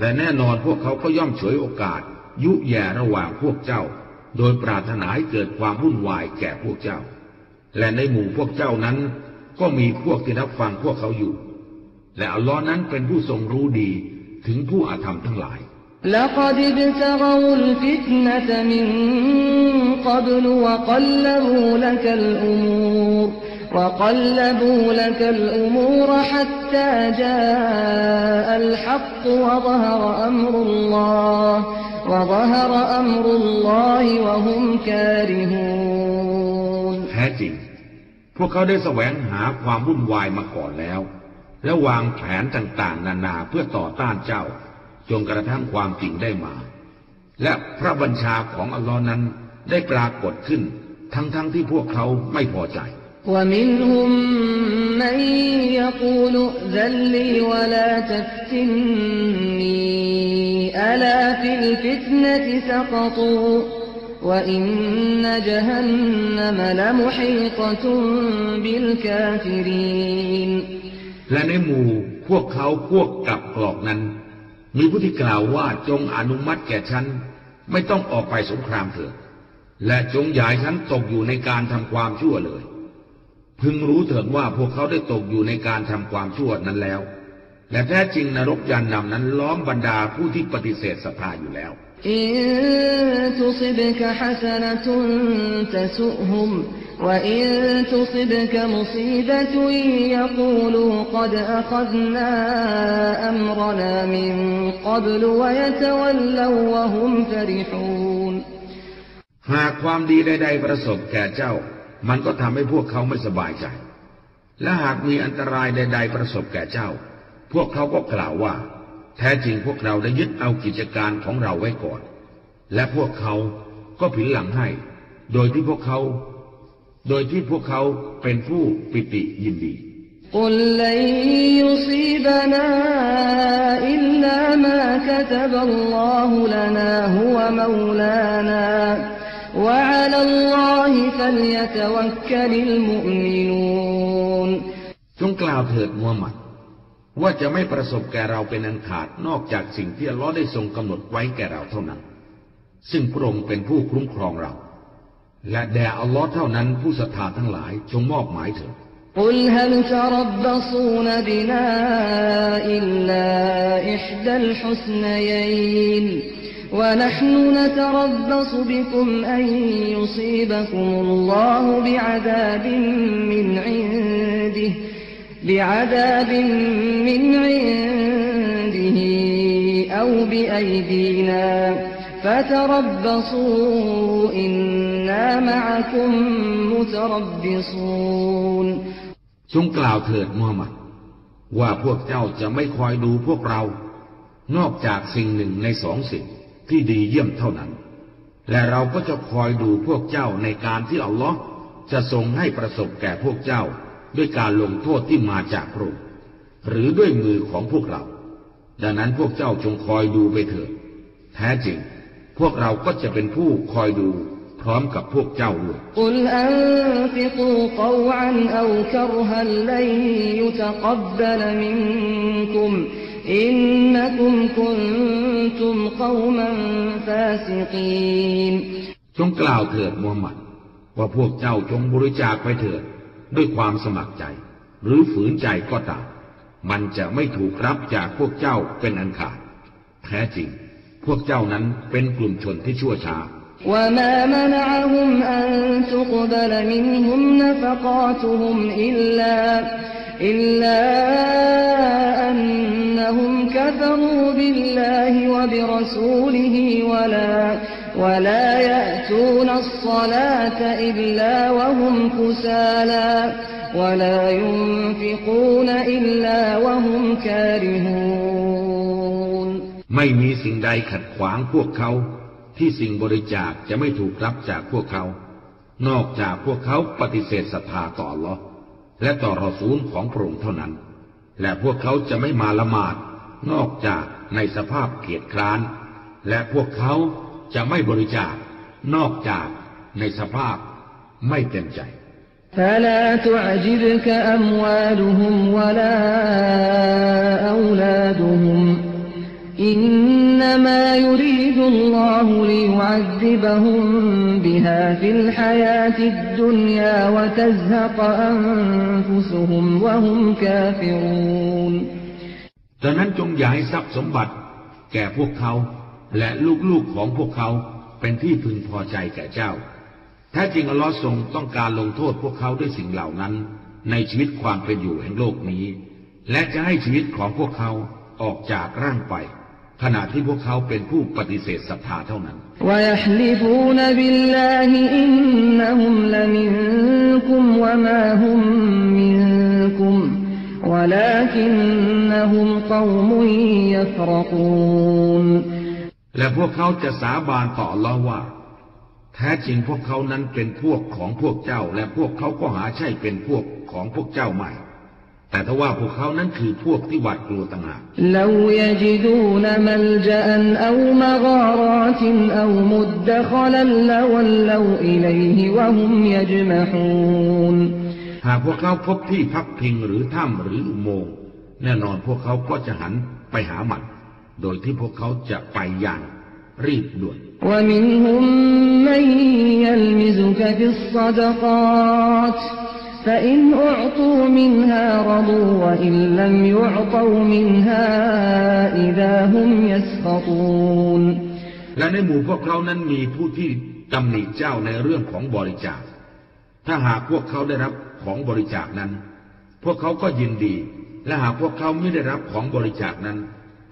และแน่นอนพวกเขาก็ย่อมฉวยโอกาส ยุแย่ระหว่างพวกเจ้า โดยปรารถนาให้เกิดความวุ่นวายแก่พวกเจ้า และในหมู่พวกเจ้านั้น ก็มีพวกที่รับฟังพวกเขาอยู่ และอัลลอฮ์นั้นเป็นผู้ทรงรู้ดีถึงผู้อาธรรมทั้งหลาย لقد ابتغوا الفتنة من قبل وقلبوا لك الأمور وقلبوا لك الأمور حتى جاء الحق وظهر أمر الله وظهر أمر الله وهم كارهون แท้จริง พวกเขาได้แสวงหาความวุ่นวายมาก่อนแล้ว และวางแผนต่างๆ นานาเพื่อต่อต้านเจ้า จนกระทั่งความจริงได้มา และพระบัญชาของอัลลอฮ์นั้นได้ปรากฏขึ้น ทั้งๆที่พวกเขาไม่พอใจ ومنهم من يقول ائذن لي ولا تفتني ألا في الفتنة سقطوا وإن جهنم لمحيطة بالكافرين และในหมู่พวกเขาพวกกับกรอกนั้น มีผู้ที่กล่าวว่าจงอนุมัติแก่ฉัน ไม่ต้องออกไปสงครามเถิด และจงอย่าให้ฉันตกอยู่ในการทำความชั่วเลย พึงรู้เถิดว่าพวกเขาได้ตกอยู่ในการทำความชั่วนั้นแล้ว และแท้จริงนรกยันนำนั้นล้อมบรรดาผู้ที่ปฏิเสธศรัทธาอยู่แล้วหากความดีใดๆประสบแก่เจ้า มันก็ทำให้พวกเขาไม่สบายใจ และหากมีอันตรายใด ๆ ประสบแก่เจ้า พวกเขาก็กล่าวว่า แท้จริงพวกเราได้ยึดเอากิจการของเราไว้ก่อน และพวกเขาก็ผินหลังให้ โดยที่พวกเขา โดยที่พวกเขาเป็นผู้ปิติยินดีกลลยยุซีบนาอิลลามาคตบัลลอฮุลนาฮุวะมูลานา وعلى الله فليتوكل المؤمنون จงกล่าวเถิดมูฮัมหมัด ว่าจะไม่ประสบแก่เราเป็นอันขาดนอกจากสิ่งที่อัลลอฮ์ได้ทรงกำหนดไว้แก่เราเท่านั้น ซึ่งพระองค์เป็นผู้คุ้มครองเรา และแด่อัลลอฮ์เท่านั้นผู้ศรัทธาทั้งหลายจงมอบหมายเถิด قل هل تربصون بنا إلا إحدى الحسنيين ونحن نتربص بكم أن يصيبكم الله بعذاب من عنده بعذاب من عنده أو بأيدينا فتربصوا إنا معكم متربصون จงกล่าวเถิดมูฮัมหมัด ว่าพวกเจ้าจะไม่คอยดูพวกเรา นอกจากสิ่งหนึ่งในสองสิ่ง ที่ดีเยี่ยมเท่านั้น และเราก็จะคอยดูพวกเจ้าในการที่อัลลอฮ์จะทรงให้ประสบแก่พวกเจ้า ด้วยการลงโทษที่มาจากพระองค์หรือด้วยมือของพวกเรา ดังนั้นพวกเจ้าจงคอยดูไปเถิดแท้จริง พวกเราก็จะเป็นผู้คอยดูพร้อมกับพวกเจ้าด้วย قل أنفقوا طوعا أو كرها لن يتقبل منكم إنكم كنتم قوما فاسقين จงกล่าวเถิดมูฮัมหมัด ว่าพวกเจ้าจงบริจาคไปเถิด ด้วยความสมัครใจ หรือฝืนใจก็ตาม มันจะไม่ถูกรับจากพวกเจ้าเป็นอันขาด แท้จริง พวกเจ้านั้นเป็นกลุ่มชนที่ชั่วช้า وما منعهم أن تقبل منهم نفقاتهم إلا إلا أنهم كفروا بالله وبرسوله ولا ولا يأتون الصلاة إلا وهم كسالى ولا ينفقون إلا وهم كارهون ไม่มีสิ่งใดขัดขวางพวกเขาที่สิ่งบริจาคจะไม่ถูกรับจากพวกเขา นอกจากพวกเขาปฏิเสธศรัทธาต่ออัลลอฮ์และต่อรอซูลของพระองค์เท่านั้น และพวกเขาจะไม่มาละหมาด นอกจากในสภาพเกียจคร้าน และพวกเขาจะไม่บริจาคนอกจากในสภาพไม่เต็มใจ فلا تعجبك أموالهم ولا أولادهم إنما يريد الله ليعذبهم بها في الحياة الدنيا وتزهق أنفسهم وهم كافرون ดังนั้นจงอย่าให้ทรัพย์สมบัติ แก่พวกเขา และลูกๆของพวกเขาเป็นที่พึงพอใจแก่เจ้า แท้จริงอัลลอฮ์ทรงต้องการลงโทษพวกเขาด้วยสิ่งเหล่านั้น ในชีวิตความเป็นอยู่แห่งโลกนี้ และจะให้ชีวิตของพวกเขาออกจากร่างไป ขณะที่พวกเขาเป็นผู้ปฏิเสธศรัทธาเท่านั้น และพวกเขาจะสาบานต่อเราว่า แท้จริงพวกเขานั้นเป็นพวกของพวกเจ้า และพวกเขาก็หาใช่เป็นพวกของพวกเจ้าใหม่ แต่ถ้าว่าพวกเขานั้นคือพวกที่หวาดกลัวต่างหาก لو يجدون ملجأ أو مغارات أو مدخلا لولوا إليه وهم يجمحون หากพวกเขาพบที่พักพิงหรือถ้ำหรืออุโมงค์แน่นอนพวกเขาก็จะหันไปหามัน โดยที่พวกเขาจะไปอย่างรีบด่วน ومنهم من يلمزك في الصدقات فإن أعطوا منها رضوا وإن لم يعطوا منها إذا هم يسخطون และในหมู่พวกเขานั้นมีผู้ที่ตำหนิเจ้าในเรื่องของบริจาค ถ้าหากพวกเขาได้รับของบริจาคนั้น พวกเขาก็ยินดี และหากพวกเขาไม่ได้รับของบริจาคนั้น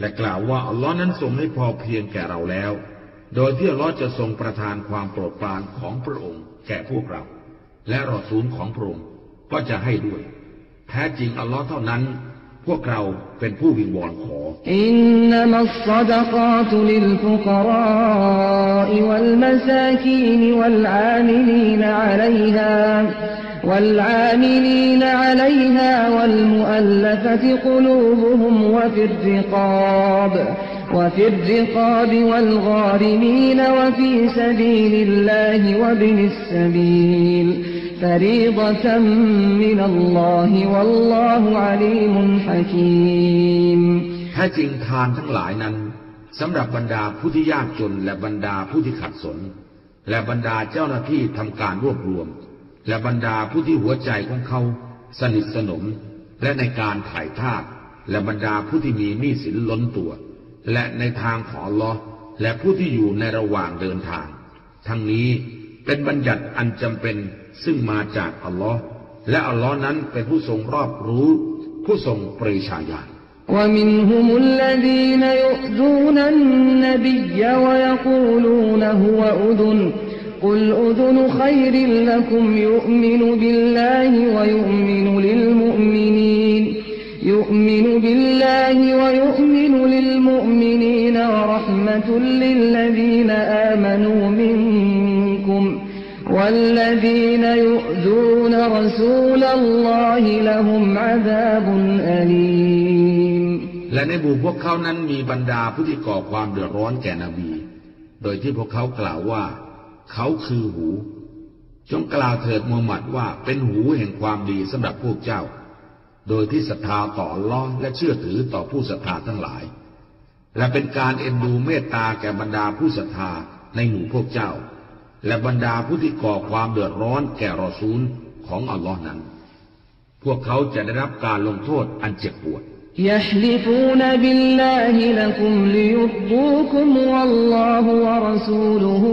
และกล่าวว่าอัลลอฮ์นั้นทรงให้พอเพียงแก่เราแล้ว โดยที่อัลลอฮ์จะทรงประทานความโปรดปรานของพระองค์ แก่พวกเรา และรอซูลของพระองค์ก็จะให้ด้วย แท้จริงอัลลอฮ์เท่านั้น พวกเราเป็นผู้วิงวอนขอإنما الصدقات للفقراء والمساكين والعاملين عليها والعاملين عليها والمؤلفة قلوبهم وفي الرقاب وفي الرقاب والغارمين وفي سبيل الله وابن السبيل فريضة من الله والله عليم حكيم แท้จริงทานทั้งหลายนั้นสำหรับบรรดาผู้ที่ยากจนและบรรดาผู้ที่ขัดสน และบรรดาเจ้าหน้าที่ทำการรวบรวม และบรรดาผู้ที่หัวใจของเขาสนิทสนม และในการถ่ายทาสและบรรดาผู้ที่มีหนี้สินล้นตัว และในทางของอัลลอฮ์และผู้ที่อยู่ในระหว่างเดินทาง ทั้งนี้เป็นบัญญัติอันจำเป็นซึ่งมาจากอัลลอฮ์และอัลลอฮ์นั้นเป็นผู้ทรงรอบรู้ ผู้ทรงปริชาญาณ ومنهم الذين يؤذون النبي ويقولون هو أذن قل أذن خير لكم يؤمن بالله ويؤمن للمؤمنين يؤمن بالله ويؤمن للمؤمنين ورحمة للذين آمنوا منكم والذين يؤذون رسول الله لهم عذاب أليم และในหมู่พวกเขานั้นมีบรรดาผู้ที่ก่อความเดือดร้อนแก่นบี โดยที่พวกเขากล่าวว่า เขาคือหู จงกล่าวเถิดมูฮัมหมัดว่าเป็นหูแห่งความดีสำหรับพวกเจ้า โดยที่ศรัทธาต่ออัลลอฮ์และเชื่อถือต่อผู้ศรัทธาทั้งหลาย และเป็นการเอ็นดูเมตตาแก่บรรดาผู้ศรัทธาในหมู่พวกเจ้า และบรรดาผู้ที่ก่อความเดือดร้อนแก่รอซูลของอัลลอฮ์นั้น พวกเขาจะได้รับการลงโทษอันเจ็บปวด يحلفون بالله لكم ليرضوكم والله ورسوله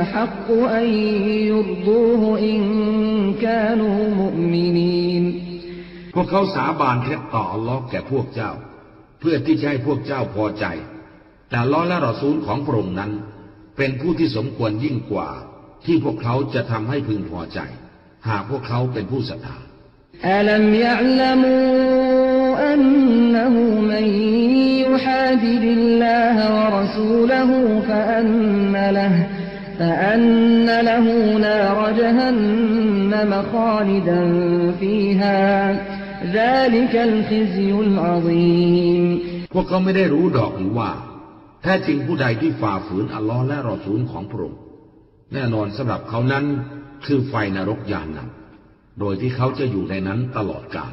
أحق أن يرضوه إن كانوا مؤمنين พวกเขาสาบานเท็จต่ออัลลอฮ์แก่พวกเจ้า เพื่อที่จะให้พวกเจ้าพอใจ แต่อัลลอฮ์และรอซูลของพระองค์นั้น เป็นผู้ที่สมควรยิ่งกว่า ที่พวกเขาจะทำให้พึงพอใจ หากพวกเขาเป็นผู้ศรัทธา ألم يعلموا أنه من يحادد الله ورسوله فأن له فأن له نار جهنم خالدا فيها ذلك الخزي العظيم พวกเขาไม่ได้รู้ดอกหรือว่า แท้จริงผู้ใดที่ฝ่าฝืนอัลลอฮ์และรอซูลของพระองค์แน่นอนสำหรับเขานั้นคือไฟนรกยานนำโดยที่เขาจะอยู่ในนั้นตลอดกาล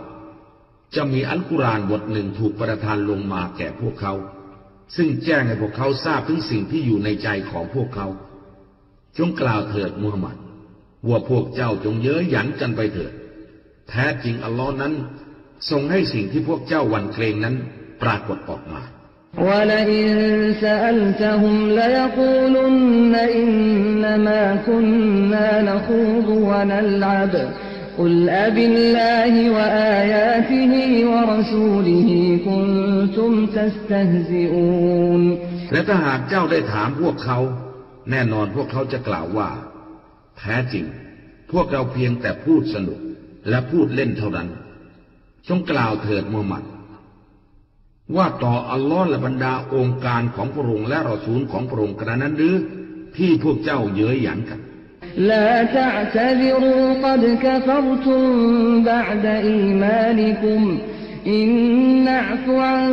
จะมีอัลกุรอานบทหนึ่งถูกประทานลงมาแก่พวกเขา ซึ่งแจ้งให้พวกเขาทราบถึงสิ่งที่อยู่ในใจของพวกเขา จงกล่าวเถิดมูฮัมหมัด ว่าพวกเจ้าจงเย้ยหยันกันไปเถิด แท้จริงอัลลอฮ์นั้นทรงให้สิ่งที่พวกเจ้าหวั่นเกรงนั้นปรากฏออกมา ولئن سألتهم ليقولن إنما كنا نخوض ونلعب قل أب الله وآياته ورسوله كنتم تستهزئون และถ้าหากเจ้าได้ถามพวกเขา แน่นอนพวกเขาจะกล่าวว่า แท้จริง พวกเราเพียงแต่พูดสนุกและพูดเล่นเท่านั้นจงกล่าวเถิดมูฮัมหมัด ว่าต่ออัลลอฮ์และบรรดาองค์การของพระองค์และรอซูลของพระองค์กระนั้นหรือที่พวกเจ้าเย้ยหยันกัน لا تعتذروا قد كفرتم بعد إيمانكم إن نعف عن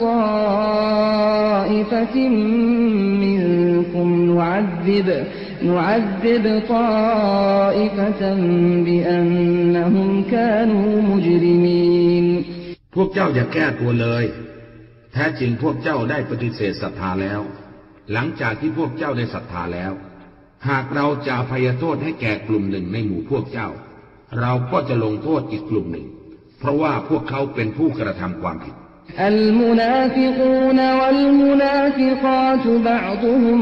طائفة منكم نعذب نعذب طائفة بأنهم كانوا مجرمين พวกเจ้าอย่าแก้ตัวเลย แท้จริงพวกเจ้าได้ปฏิเสธศรัทธาแล้ว หลังจากที่พวกเจ้าได้ศรัทธาแล้ว หากเราจะอภัยโทษให้แก่กลุ่มหนึ่งในหมู่พวกเจ้า เราก็จะลงโทษอีกกลุ่มหนึ่ง เพราะว่าพวกเขาเป็นผู้กระทำความผิด المنافقون والمنافقات بعضهم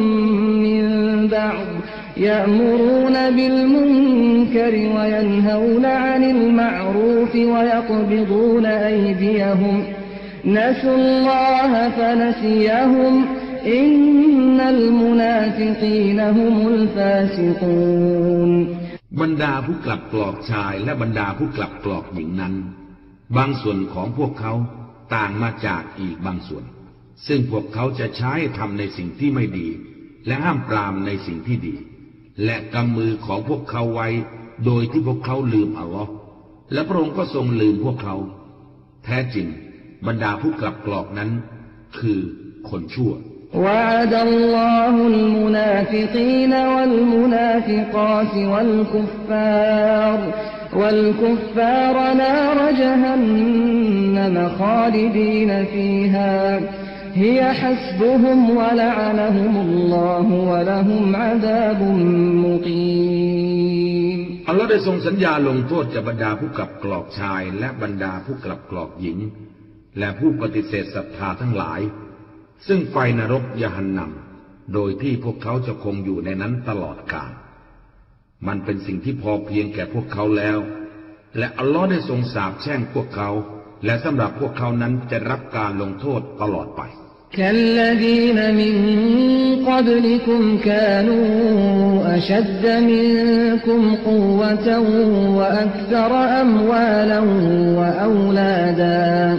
من بعض يأمرون بالمنكر وينهون عن المعروف ويقبضون أيديهم نسوا الله فنسيهم อินนัลมุนาฟิกีนฮุมุลฟาซิกูนบรรดาผู้กลับกลอกชายและบรรดาผู้กลับกลอกหญิงนั้น บางส่วนของพวกเขาต่างมาจากอีกบางส่วน ซึ่งพวกเขาจะใช้ทำในสิ่งที่ไม่ดี และห้ามปรามในสิ่งที่ดี และกำมือของพวกเขาไว้ โดยที่พวกเขาลืมอัลลอฮ์และพระองค์ก็ทรงลืมพวกเขา แท้จริง บรรดาผู้กลับกลอกนั้น คือคนชั่ว وعد الله المنافقين والمنافقات والكفار والكفار نار جهنم خالدين فيها هي حسبهم ولعنهم الله ولهم عذاب مقيم อัลลอฮ์ได้ทรงสัญญาลงโทษจะบรรดาผู้กลับกรอกชาย และบรรดาผู้กลับกรอกหญิง และผู้ปฏิเสธศรัทธาทั้งหลาย ซึ่งไฟนรกยะหันนำโดยที่พวกเขาจะคงอยู่ในนั้นตลอดกาลมันเป็นสิ่งที่พอเพียงแก่พวกเขาแล้ว และอัลลอฮ์ได้ทรงสาปแช่งพวกเขา และสำหรับพวกเขานั้นจะรับการลงโทษตลอดไป كالذين من قبلكم كانوا أشد منكم قوة وأكثر أموالا وأولادا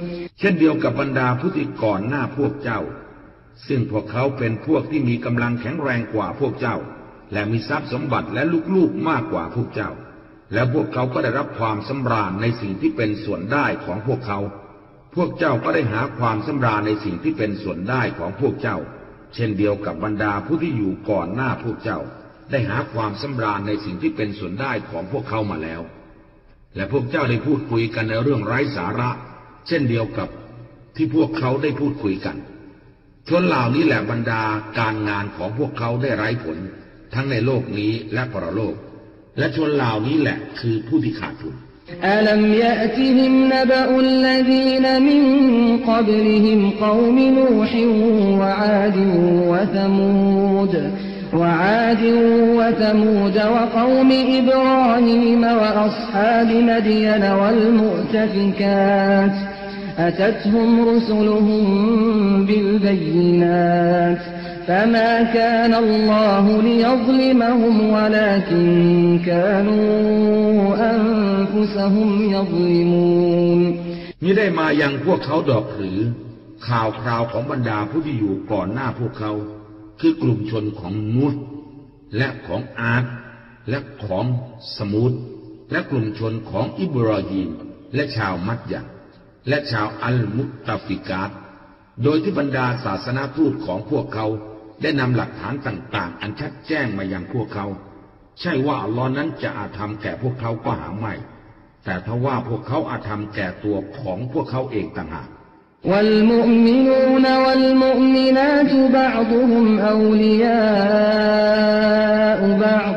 เช่นเดียวกับบรรดาผู้ที่ก่อนหน้าพวกเจ้า ซึ่งพวกเขาเป็นพวกที่มีกำลังแข็งแรงกว่าพวกเจ้า และมีทรัพย์สมบัติและลูกๆมากกว่าพวกเจ้า และพวกเขาก็ได้รับความสำราญในสิ่งที่เป็นส่วนได้ของพวกเขา พวกเจ้าก็ได้หาความสำราญในสิ่งที่เป็นส่วนได้ของพวกเจ้า เช่นเดียวกับบรรดาผู้ที่อยู่ก่อนหน้าพวกเจ้า ได้หาความสำราญในสิ่งที่เป็นส่วนได้ของพวกเขามาแล้ว และพวกเจ้าได้พูดคุยกันในเรื่องไร้สาระ เช่นเดียวกับที่พวกเขาได้พูดคุยกัน ชนเหล่านี้แหละบรรดาการงานของพวกเขาได้ไร้ผล ทั้งในโลกนี้และปรโลก และชนเหล่านี้แหละคือผู้ที่ขาดทุน ألم يأتهم نبأ الذين من قبلهم قوم نوح وعاد وثمود وعاد وثمود وقوم إبراهيم وأصحاب مدين والمؤتفكات أتتهم رسلهم بالبينات فما كان الله ليظلمهم ولكن كانوا أنفسهم يظلمون มิได้มายังพวกเขาดอกหรือ ข่าวคราวของบรรดาผู้ที่อยู่ก่อนหน้าพวกเขา คือกลุ่มชนของนูดและของอาร์ตและของสมูดและกลุ่มชนของอิบราฮิมและชาวมัดยะ และชาวอัลมุตตาฟิกาต โดยที่บรรดาศาสนาทูตของพวกเขาได้นำหลักฐานต่าง ๆ อันชัดแจ้งมายังพวกเขา ใช่ว่าอัลลอฮ์นั้นจะอาธรรมแก่พวกเขาก็หาไม่ แต่ถ้าว่าพวกเขาอาธรรมแก่ตัวของพวกเขาเองต่างหาก والمؤمنون والمؤمنات بعضهم أولياء بعض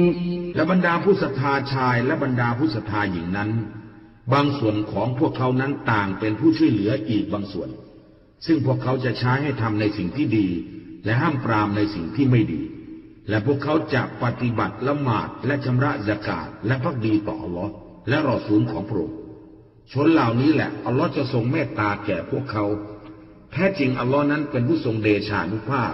และบรรดาผู้ศรัทธาชายและบรรดาผู้ศรัทธาหญิงนั้น บางส่วนของพวกเขานั้นต่างเป็นผู้ช่วยเหลืออีกบางส่วน ซึ่งพวกเขาจะใช้ให้ทำในสิ่งที่ดี และห้ามปรามในสิ่งที่ไม่ดี และพวกเขาจะปฏิบัติละหมาดและชำระสกาดและพักดีต่ออัลลอฮ์และรอซูลของพระองค์ชนเหล่านี้แหละอัลลอฮ์จะทรงเมตตาแก่พวกเขาแท้จริงอัลลอฮ์นั้นเป็นผู้ทรงเดชานุภาพ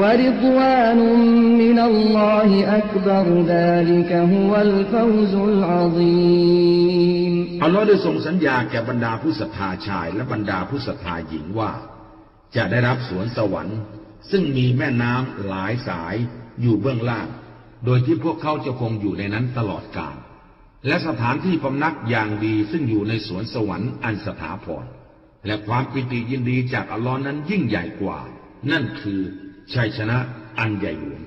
ورضوان من الله أكبر ذلك هو الفوز العظيم อัลลอฮ์ได้ทรงสัญญาแก่บรรดาผู้ศรัทธาชายและบรรดาผู้ศรัทธาหญิงว่า จะได้รับสวนสวรรค์ ซึ่งมีแม่น้ำหลายสายอยู่เบื้องล่าง โดยที่พวกเขาจะคงอยู่ในนั้นตลอดกาลและสถานที่พำนักอย่างดีซึ่งอยู่ในสวนสวรรค์อันสถาพรและความปิติยินดีจากอัลลอฮ์นั้นยิ่งใหญ่กว่า นั่นคือ ชัยชนะอันใหญ่หลวง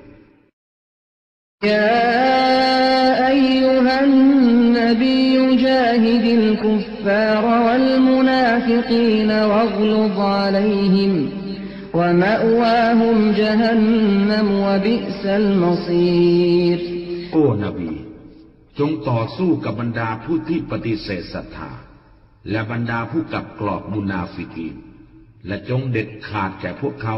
يا أيها النبي جاهد الكفار والمنافقين واغلظ عليهم ومأواهم جهنم وبئس المصير โอ้นบี จงต่อสู้กับบรรดาผู้ที่ปฏิเสธศรัทธา และบรรดาผู้กลับกรอกมุนาฟิกีน และจงเด็ดขาดแก่พวกเขา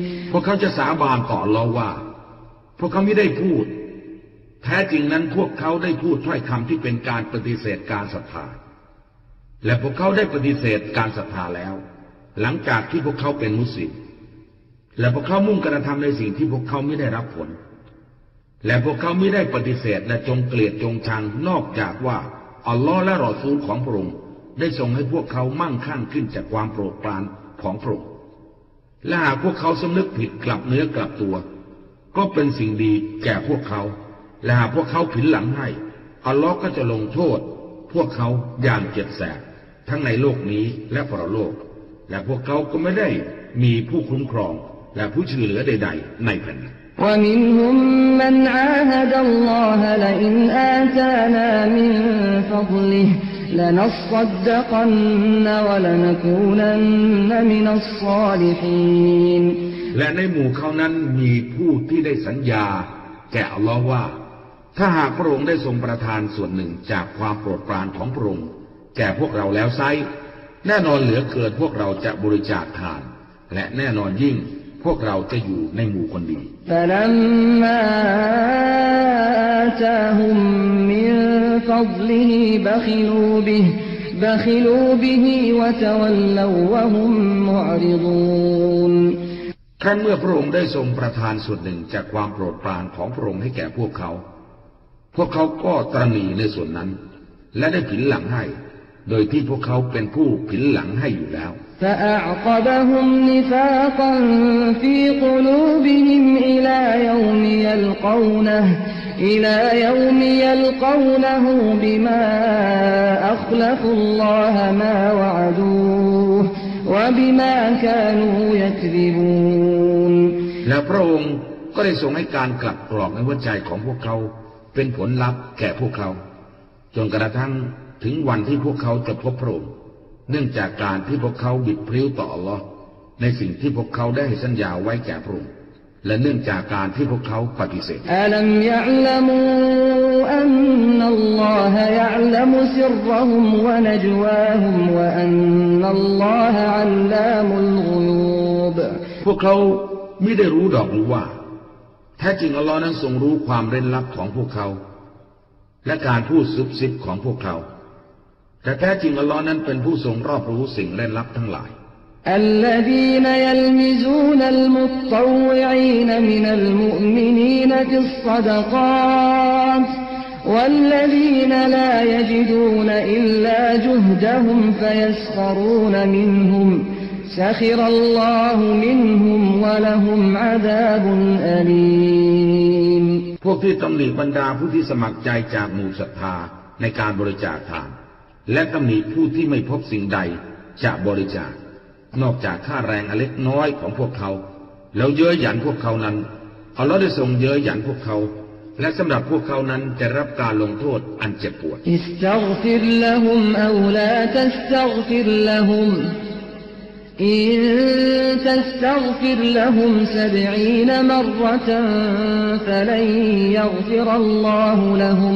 พวกเขาจะสาบานต่ออัลลอฮ์ว่า พวกเขาไม่ได้พูด แท้จริงนั้นพวกเขาได้พูดถ้อยคำที่เป็นการปฏิเสธการศรัทธา และพวกเขาได้ปฏิเสธการศรัทธาแล้ว หลังจากที่พวกเขาเป็นมุสลิม และพวกเขามุ่งกระทำในสิ่งที่พวกเขาไม่ได้รับผล และพวกเขาไม่ได้ปฏิเสธและจงเกลียดจงชังนอกจากว่าอัลลอฮ์และรอซูลของพระองค์ได้ทรงให้พวกเขามั่งคั่งขึ้นจากความโปรดปรานของพระองค์ และหากพวกเขาสำนึกผิดกลับเนื้อกลับตัว ก็เป็นสิ่งดีแก่พวกเขา และหากพวกเขาผินหลังให้ อัลลอฮ์ก็จะลงโทษ พวกเขาอย่างเจ็บแสบทั้งในโลกนี้และปรโลก และพวกเขาก็ไม่ได้มีผู้คุ้มครอง และผู้ช่วยเหลือใด ๆ ในแผ่นดิน ومنهم من عاهد الله لئن آتانا من فضله لنصدقن ولنكونن من الصالحين และในหมู่เขานั้นมีผู้ที่ได้สัญญา แก่อัลลอฮ์ว่า ถ้าหากพระองค์ได้ทรงประทานส่วนหนึ่งจากความโปรดปรานของพระองค์แก่พวกเราแล้วไซแน่นอนเหลือเกินพวกเราจะบริจาคทาน และแน่นอนยิ่ง พวกเราจะอยู่ในหมู่คนดีครั้นเมื่อพระองค์ได้ทรงประทานส่วนหนึ่งจากความโปรดปรานของพระองค์ให้แก่พวกเขา พวกเขาก็ตรณีในส่วนนั้น และได้ผินหลังให้ โดยที่พวกเขาเป็นผู้ผินหลังให้อยู่แล้ว فأعقبهم نفاقا في قلوبهم إلى يوم يلقونه إلى يوم يلقونه بما أخلفوا الله ما وعدوه وبما كانوا يكذبون แล้วพระองค์ก็ได้ทรงให้การกลับกรอกในหัวใจของพวกเขาเป็นผลลัพธ์แก่พวกเขา จนกระทั่งถึงวันที่พวกเขาจะพบพระองค์ เนื่องจากการที่พวกเขาบิดพลิ้วต่ออัลลอฮ์ในสิ่งที่พวกเขาได้สัญญาไว้แก่พระองค์และเนื่องจากการที่พวกเขาปฏิเสธพวกเขาไม่ได้รู้ดอกรู้ว่า แท้จริงอัลลอฮ์นั้นทรงรู้ความเร้นลับของพวกเขา และการพูดซุบซิบของพวกเขา แต่แท้จริงอัลลอฮ์นั้นเป็นผู้ทรงรอบรู้สิ่งเร้นลับทั้งหลาย الذين يلمزون المطوعين من المؤمنين في الصدقات والذين لا يجدون إلا جهدهم فيسخرون منهم سخر الله منهم ولهم عذاب أليم พวกที่ตำหนิบรรดาผู้ที่สมัครใจจากหมู่ศรัทธาในการบริจาคทาน และตำหนิผู้ที่ไม่พบสิ่งใดจะบริจาค นอกจากค่าแรงอเล็กน้อยของพวกเขา แล้วเย้ยหยันพวกเขานั้นอัลลอฮ์ได้ทรงเย้ยหยันพวกเขา และสำหรับพวกเขานั้นจะรับการลงโทษอันเจ็บปวด استغفر لهم أو لا تستغفر لهم إن تستغفر لهم سبعين مرة فلن يغفر الله لهم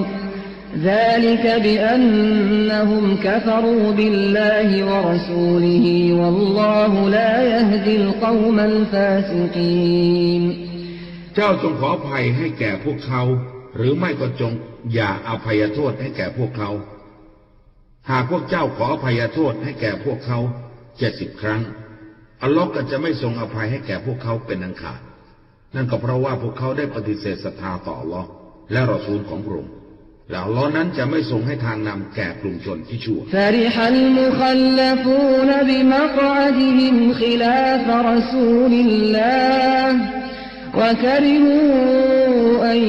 ذلك بأنهم كفروا بالله ورسوله والله لا يهدي القوم الفاسقين เจ้าจงขออภัยให้แก่พวกเขา หรือไม่ก็จงอย่าอภัยโทษให้แก่พวกเขา หากพวกเจ้าขออภัยโทษให้แก่พวกเขาเจ็ดสิบครั้ง อัลลอฮ์ก็จะไม่ทรงอภัยให้แก่พวกเขาเป็นอันขาด นั่นก็เพราะว่าพวกเขาได้ปฏิเสธศรัทธาต่ออัลลอฮ์และรอซูลของพระองค์ แล้วอัลลอฮ์นั้นจะไม่ทรงให้ทางนำแก่กลุ่มชนที่ชั่ว فرح المخلفون بمقعدهم خلاف رسول الله وكرهوا أن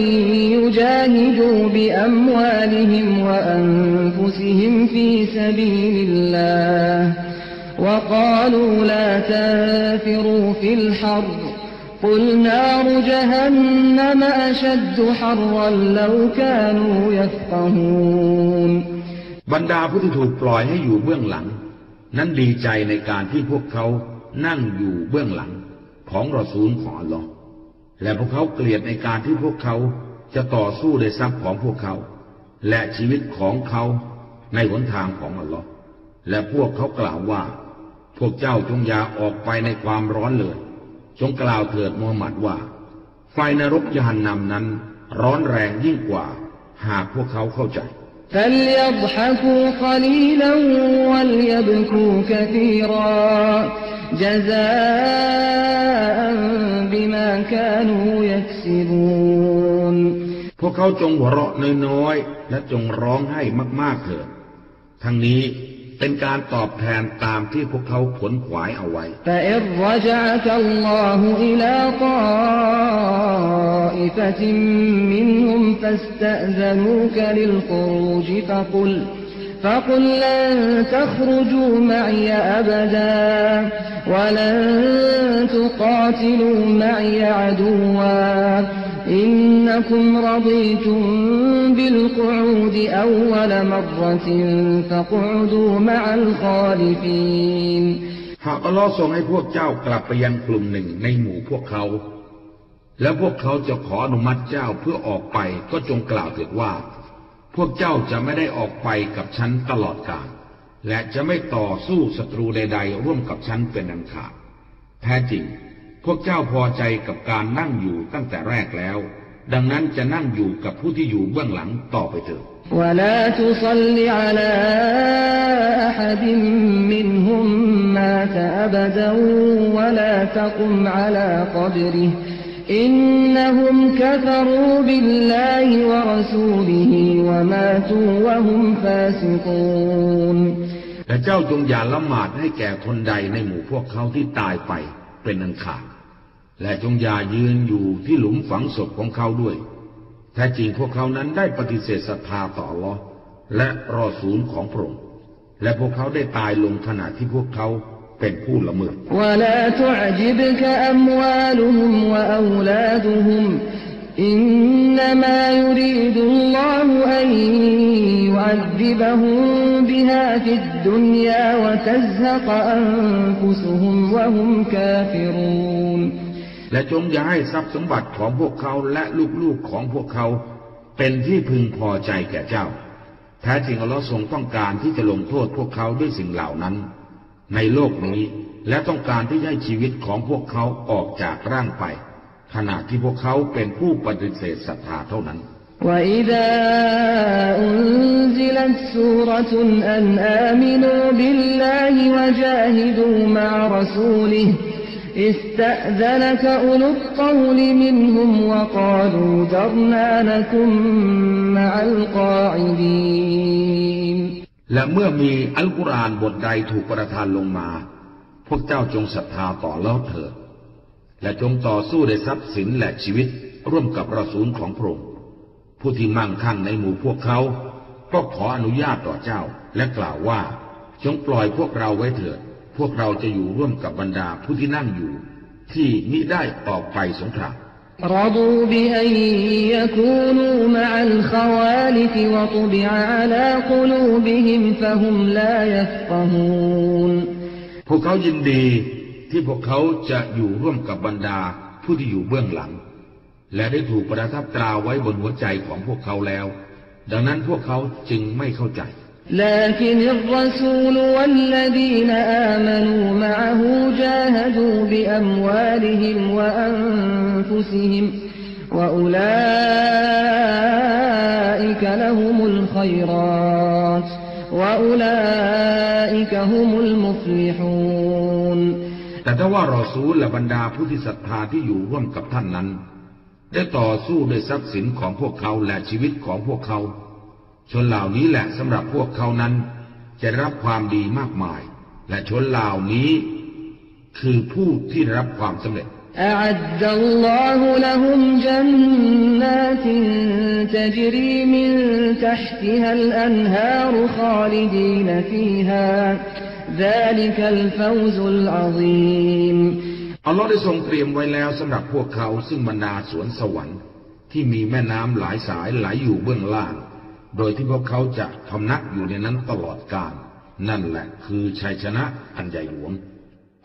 يجاهدوا بأموالهم وأنفسهم في سبيل الله وقالوا لا تنفروا في الحر บรรดาผู้ที่ถูกปล่อยให้อยู่เบื้องหลัง นั้นดีใจในการที่พวกเขานั่งอยู่เบื้องหลังของรอซูลของอัลลอฮ์และพวกเขาเกลียดในการที่พวกเขาจะต่อสู้ในทรัพย์ของพวกเขา และชีวิตของเขาในหนทางของอัลลอฮ์และพวกเขากล่าวว่า พวกเจ้าจงยาออกไปในความร้อนเลย จงกล่าวเถิดมูฮัมหมัดว่า ไฟนรกยานนำนั้น ร้อนแรงยิ่งกว่า หากพวกเขาเข้าใจ فليضحكوا قليلا وليبكوا كثيرا جزاء بما كانوا يكسبون พวกเขาจงหัวเราะน้อยๆ และจงร้องไห้มากๆเถิด ทั้งนี้ เป็นการตอบแทนตามที่พวกเขาขวนขวายเอาไว้ فإن رجعك الله إلى طائفة منهم فاستأذنوك للخروج فقل فقل لن تخرجوا معي أبدا ولن تقاتلوا معي عدوا อินนักุมรดีตุมบิลกูอูดอวลมรติฟะกูดูมะอัหากอัลลอฮ์ทรงให้พวกเจ้ากลับไปยังกลุ่มหนึ่งในหมู่พวกเขา แล้วพวกเขาจะขออนุมัติเจ้าเพื่อออกไปก็จงกล่าวเถิดว่า พวกเจ้าจะไม่ได้ออกไปกับฉันตลอดกาลและจะไม่ต่อสู้ศัตรูใด ๆ ร่วมกับฉันเป็นอันขาดแท้จริง พวกเจ้าพอใจกับการนั่งอยู่ตั้งแต่แรกแล้ว ดังนั้นจะนั่งอยู่กับผู้ที่อยู่เบื้องหลังต่อไปเถิดวะลาอะลาอะฮดินมินฮุมกฟรูบิลลาฮิวะรสูลิฮิวะมาตูวะฮุมฟาสิกูนและเจ้าจงอย่าละหมาดให้แก่คนใดในหมู่พวกเขาที่ตายไปเป็นอันขาด และจงอย่ายืนอยู่ที่หลุมฝังศพของเขาด้วย แท้จริงพวกเขานั้นได้ปฏิเสธศรัทธาต่อลอและรอศูนย์ของพระองค์ และพวกเขาได้ตายลงขณะที่พวกเขาเป็นผู้ละเมิดอินนามายริดุลลอฮุอันيعذبهم بها في الدنيا وتزهق أنفسهم و هم كافرون และจงอย่าให้ทรัพย์สมบัติของพวกเขาและลูกๆของพวกเขา เป็นที่พึงพอใจแก่เจ้า แท้จริงอัลลอฮ์ทรงต้องการที่จะลงโทษพวกเขาด้วยสิ่งเหล่านั้น ในโลกนี้ และต้องการที่จะให้ชีวิตของพวกเขาออกจากร่างไป ขณะที่พวกเขาเป็นผู้ปฏิเสธศรัทธาเท่านั้น وإذا أنزلت سورة أن آمنوا بالله وجاهدوا مع رسوله استأذنك أولو الطول منهم وقالوا ذرنا نكن مع القاعدين และเมื่อมีอัลกุรอานบทใดถูกประทานลงมา พวกเจ้าจงศรัทธาต่อเล่าเถิด และจงต่อสู้ในทรัพย์สินและชีวิตร่วมกับรอสูลของพระองค์ผู้ที่มั่งคั่งในหมู่พวกเขา ก็ขออนุญาตต่อเจ้า และกล่าวว่า จงปล่อยพวกเราไว้เถิด พวกเราจะอยู่ร่วมกับบรรดาผู้ที่นั่งอยู่ ที่มิได้ออกไปสงคราม رضوا بأن يكونوا مع الخوالف وطبع على قلوبهم فهم لا يفقهون พวกเขายินดีที่พวกเขาจะอยู่ร่วมกับบรรดาผู้ที่อยู่เบื้องหลัง และได้ถูกประทับตราไว้บนหัวใจของพวกเขาแล้ว ดังนั้นพวกเขาจึงไม่เข้าใจ لكن الرسول والذين آمنوا معه جاهدوا بأموالهم وأنفسهم وأولئك لهم الخيرات وأولئك هم المفلحون แต่ถ้าว่ารอซูลและบรรดาผู้ที่ศรัทธาที่อยู่ร่วมกับท่านนั้น ได้ต่อสู้ด้วยทรัพย์สินของพวกเขาและชีวิตของพวกเขา ชนเหล่านี้แหละสำหรับพวกเขานั้น จะได้รับความดีมากมาย และชนเหล่านี้ คือผู้ที่ได้รับความสำเร็จ أعد الله لهم جنات تجري من تحتها الأنهار خالدين فيها ذلك الفوز العظيم อัลลอฮ์ได้ทรงเตรียมไว้แล้วสำหรับพวกเขาซึ่งบรรดาสวนสวรรค์ ที่มีแม่น้ำหลายสายไหลอยู่เบื้องล่าง โดยที่พวกเขาจะพำนักอยู่ในนั้นตลอดกาลนั่นแหละคือชัยชนะอันใหญ่หลวง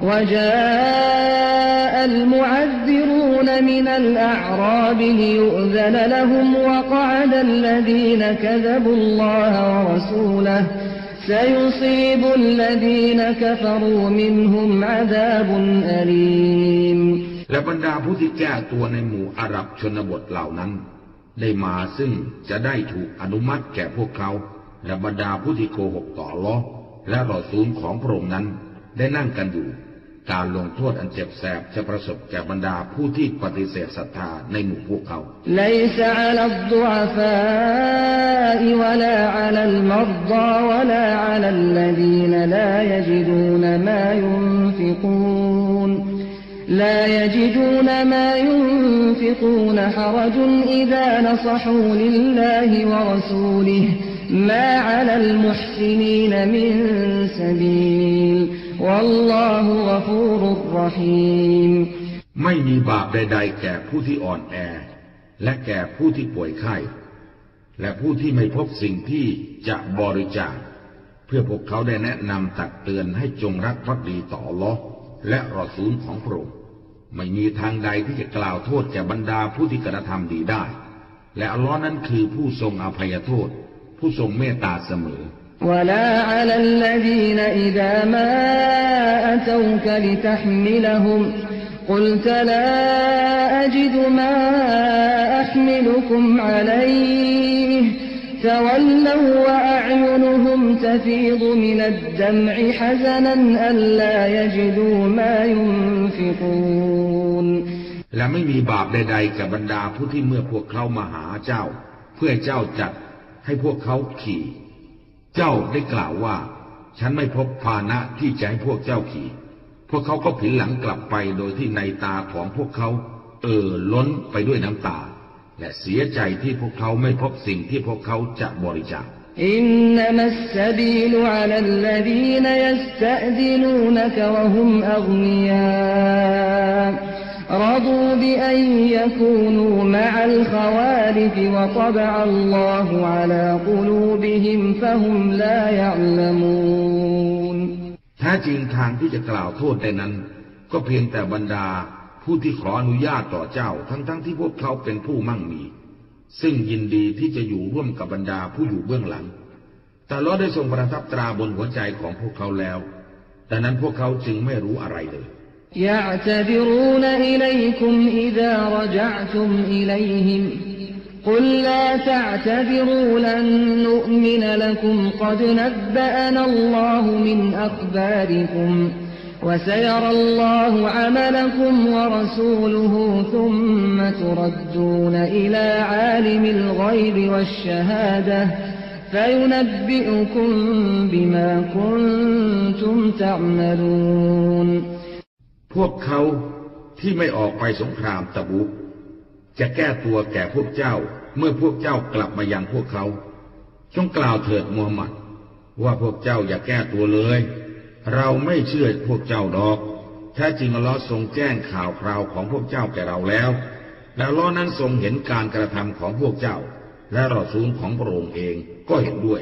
وجاء المعذرون من الأعراب ليؤذن لهم وقعد الذين كذبوا الله ورسوله سيصيب الذين كفروا منهم عذاب أليم และบรรดาผู้ที่แก้ตัวในหมู่อาหรับชนบทเหล่านั้น ได้มาซึ่งจะได้ถูกอนุมัติแก่พวกเขา และบรรดาผู้ที่โกหกต่ออัลลอฮ์และรอซูลของพระองค์นั้น ได้นั่งกันอยู่ การลงโทษอันเจ็บแสบจะประสบแก่บรรดาผู้ที่ปฏิเสธศรัทธาในหมู่พวกเขา ليس على الضعفاء ولا على المرضى ولا على الذين لا يجدون ما ينفقون لا يجدون ما ينفقون حرج إذا نصحوا لله ورسوله ما على المحسنين من سبيل والله غفور رحيم ไม่มีบาปใด ๆ แก่ผู้ที่อ่อนแอ และแก่ผู้ที่ป่วยไข้ และผู้ที่ไม่พบสิ่งที่จะบริจาค เพื่อพวกเขาได้แนะนำตักเตือนให้จงรักภักดีต่ออัลลอฮ์และรอซูลของพระองค์ ไม่มีทางใดที่จะกล่าวโทษแก่บรรดาผู้ที่กระทำดีได้ และอัลลอฮ์นั้นคือผู้ทรงอภัยโทษ ผู้ทรงเมตตาเสมอ ولا على الذين إذا ما أتوك لتحملهم قلت لا أجد ما أحملكم عليه تولوا وأعينهم تفيض من الدمع حزنا ألا يجدوا ما ينفقون และไม่มีบาปใดๆกับบรรดาผู้ที่เมื่อพวกเขามาหาเจ้า เพื่อเจ้าจัดให้พวกเขาขี่ เจ้าได้กล่าวว่า ฉันไม่พบพาหนะที่จะให้พวกเจ้าขี่ พวกเขาก็ผินหลังกลับไปโดยที่ในตาของพวกเขา เอ่อล้นไปด้วยน้ำตา และเสียใจที่พวกเขาไม่พบสิ่งที่พวกเขาจะบริจาคอินนัมัสสบีลุอัลลัดีนยัสตะดิลูนกวะฮุมอัฆมียารดูบิอันยกูนูมะอัลขวาริฟวะตบะอัลลอฮุอะลากุลูบิฮิมฟะฮุมลายัลัมูนแท้จริงทางที่จะกล่าวโทษใดนั้น ก็เพียงแต่บรรดา ผู้ที่ขออนุญาตต่อเจ้า ทั้งๆทที่พวกเขาเป็นผู้มั่งมี ซึ่งยินดีที่จะอยู่ร่วมกับบรรดาผู้อยู่เบื้องหลัง แต่ลอได้ทรงประทับตราบนหัวใจของพวกเขาแล้วดังนั้นพวกเขาจึงไม่รู้อะไรเลย يعتذرون إليكم إذا رجعتم إليهم قل لا تعتذروا لن نؤمن لكم قد نبأنا الله من أخباركم وسيرى الله عملكم ورسوله ثم تردون إلى عالم الغيب والشهادة فينبئكم بما كنتم تعملون พวกเขาที่ไม่ออกไปสงครามตะบุกจะแก้ตัวแก่พวกเจ้าเมื่อพวกเจ้ากลับมายังพวกเขา จงกล่าวเถิดมูฮัมหมัด ว่าพวกเจ้าอย่าแก้ตัวเลย เราไม่เชื่อพวกเจ้าดอก แท้จริงอัลลอฮ์ทรงแจ้งข่าวคราวของพวกเจ้าแก่เราแล้ว และอัลลอฮ์นั้นทรงเห็นการกระทำของพวกเจ้า และรอซูลของพระองค์เองก็เห็นด้วย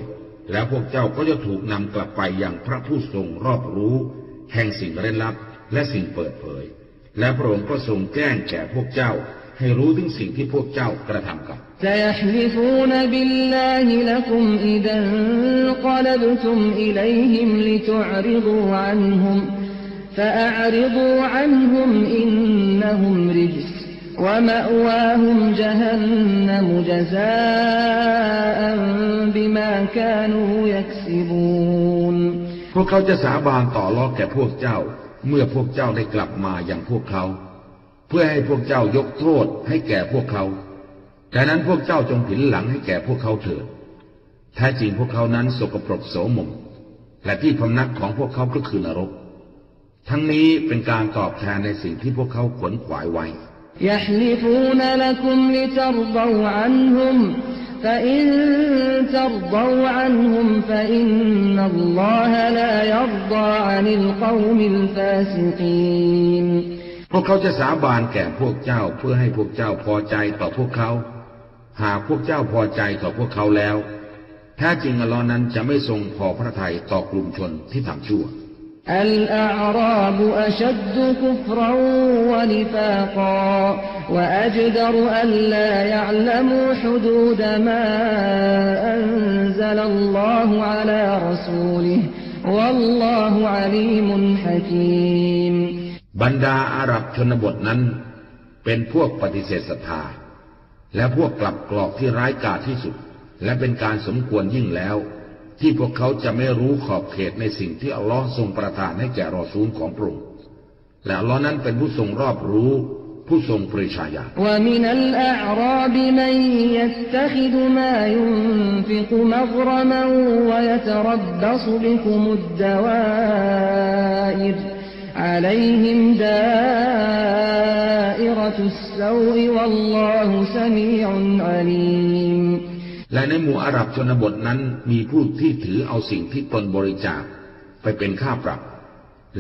แล้วพวกเจ้าก็จะถูกนำกลับไปอย่างพระผู้ทรงรอบรู้ แห่งสิ่งเร้นลับและสิ่งเปิดเผย และพระองค์ก็ทรงแจ้งแก่พวกเจ้า ให้รู้ถึงสิ่งที่พวกเจ้ากระทำกัน سيحلفون بالله لكم إذا انقلبتم إليهم لتعرضوا عنهم فأعرضوا عنهم إنهم رجس ومأواهم جهنم جزاء بما كانوا يكسبون พวกเขาจะสาบานต่อรอแก่พวกเจ้า เมื่อพวกเจ้าได้กลับมาอย่างพวกเขา เพื่อให้พวกเจ้ายกโทษให้แก่พวกเขา ดังนั้นพวกเจ้าจงผินหลังให้แก่พวกเขาเถิดแท้จริงพวกเขานั้นสกปรกโสมม และที่พำนักของพวกเขาก็คือนรก ทั้งนี้เป็นการตอบแทนในสิ่งที่พวกเขาขวนขวายไว้ يحلفون لكم لترضوا عنهم فإن ترضوا عنهم فإن الله لا يرضى عن القوم الفاسقين พวกเขาจะสาบานแก่พวกเจ้าเพื่อให้พวกเจ้าพอใจต่อพวกเขา หากพวกเจ้าพอใจต่อพวกเขาแล้ว แท้จริงอัลลอฮ์นั้นจะไม่ทรงพอพระทัยต่อกลุ่มชนที่ทำชั่ว الأعراب أشد كفرا ونفاقا وأجدر ألا يعلموا حدود ما أنزل الله على رسوله والله عليم حكيم บรรดาอาหรับชนบทนั้น เป็นพวกปฏิเสธศรัทธา และพวกกลับกรอกที่ร้ายกาจที่สุด และเป็นการสมควรยิ่งแล้ว ที่พวกเขาจะไม่รู้ขอบเขตในสิ่งที่อัลลอฮ์ทรงประทานให้แก่รอซูลของพระองค์และอัลลอฮ์นั้นเป็นผู้ทรงรอบรู้ผู้ทรงปริชาญาแมินัลอาราบมันยัสตขิดมายุนฟิกมักรมันวยตรับบัสบิคุมุดดวาอิร عليهم دائرة السوء والله سميع عليم และในหมู่อาหรับชนบทนั้นมีผู้ที่ถือเอาสิ่งที่ตนบริจาคไปเป็นค่าปรับ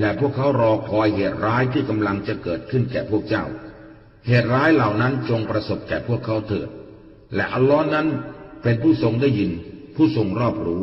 และพวกเขารอคอยเหตุร้ายที่กำลังจะเกิดขึ้นแก่พวกเจ้า เหตุร้ายเหล่านั้นจงประสบแก่พวกเขาเถิด และอัลลอฮ์นั้นเป็นผู้ทรงได้ยิน ผู้ทรงรอบรู้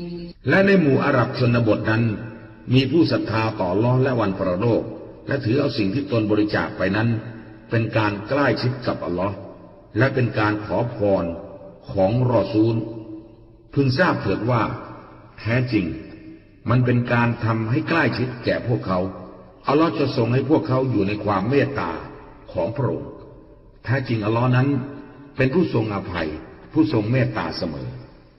และในหมู่อาหรับชนบทนั้น มีผู้ศรัทธาต่อล้อและวันประโลก และถือเอาสิ่งที่ตนบริจาคไปนั้น เป็นการใกล้ชิดกับอัลลอฮ์และเป็นการขอพรของรอซูล พึงทราบเถิดว่า แท้จริง มันเป็นการทำให้ใกล้ชิดแก่พวกเขาอัลลอฮ์จะทรงให้พวกเขาอยู่ในความเมตตาของพระองค์แท้จริงอัลลอฮ์นั้น เป็นผู้ทรงอภัย ผู้ทรงเมตตาเสมอ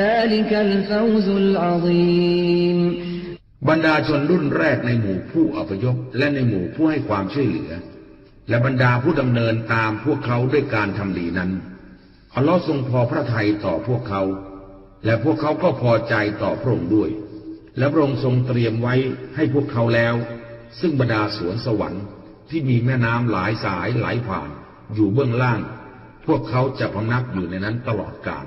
ذلك الفوز العظيم บรรดาชนรุ่นแรกในหมู่ผู้อพยพและในหมู่ผู้ให้ความช่วยเหลือ และบรรดาผู้ดำเนินตามพวกเขาด้วยการทำดีนั้นอัลลอฮ์ทรงพอพระทัยต่อพวกเขา และพวกเขาก็พอใจต่อพระองค์ด้วย และพระองค์ทรงเตรียมไว้ให้พวกเขาแล้ว ซึ่งบรรดาสวนสวรรค์ที่มีแม่น้ำหลายสายไหลผ่าน อยู่เบื้องล่าง พวกเขาจะพำนักอยู่ในนั้นตลอดกาล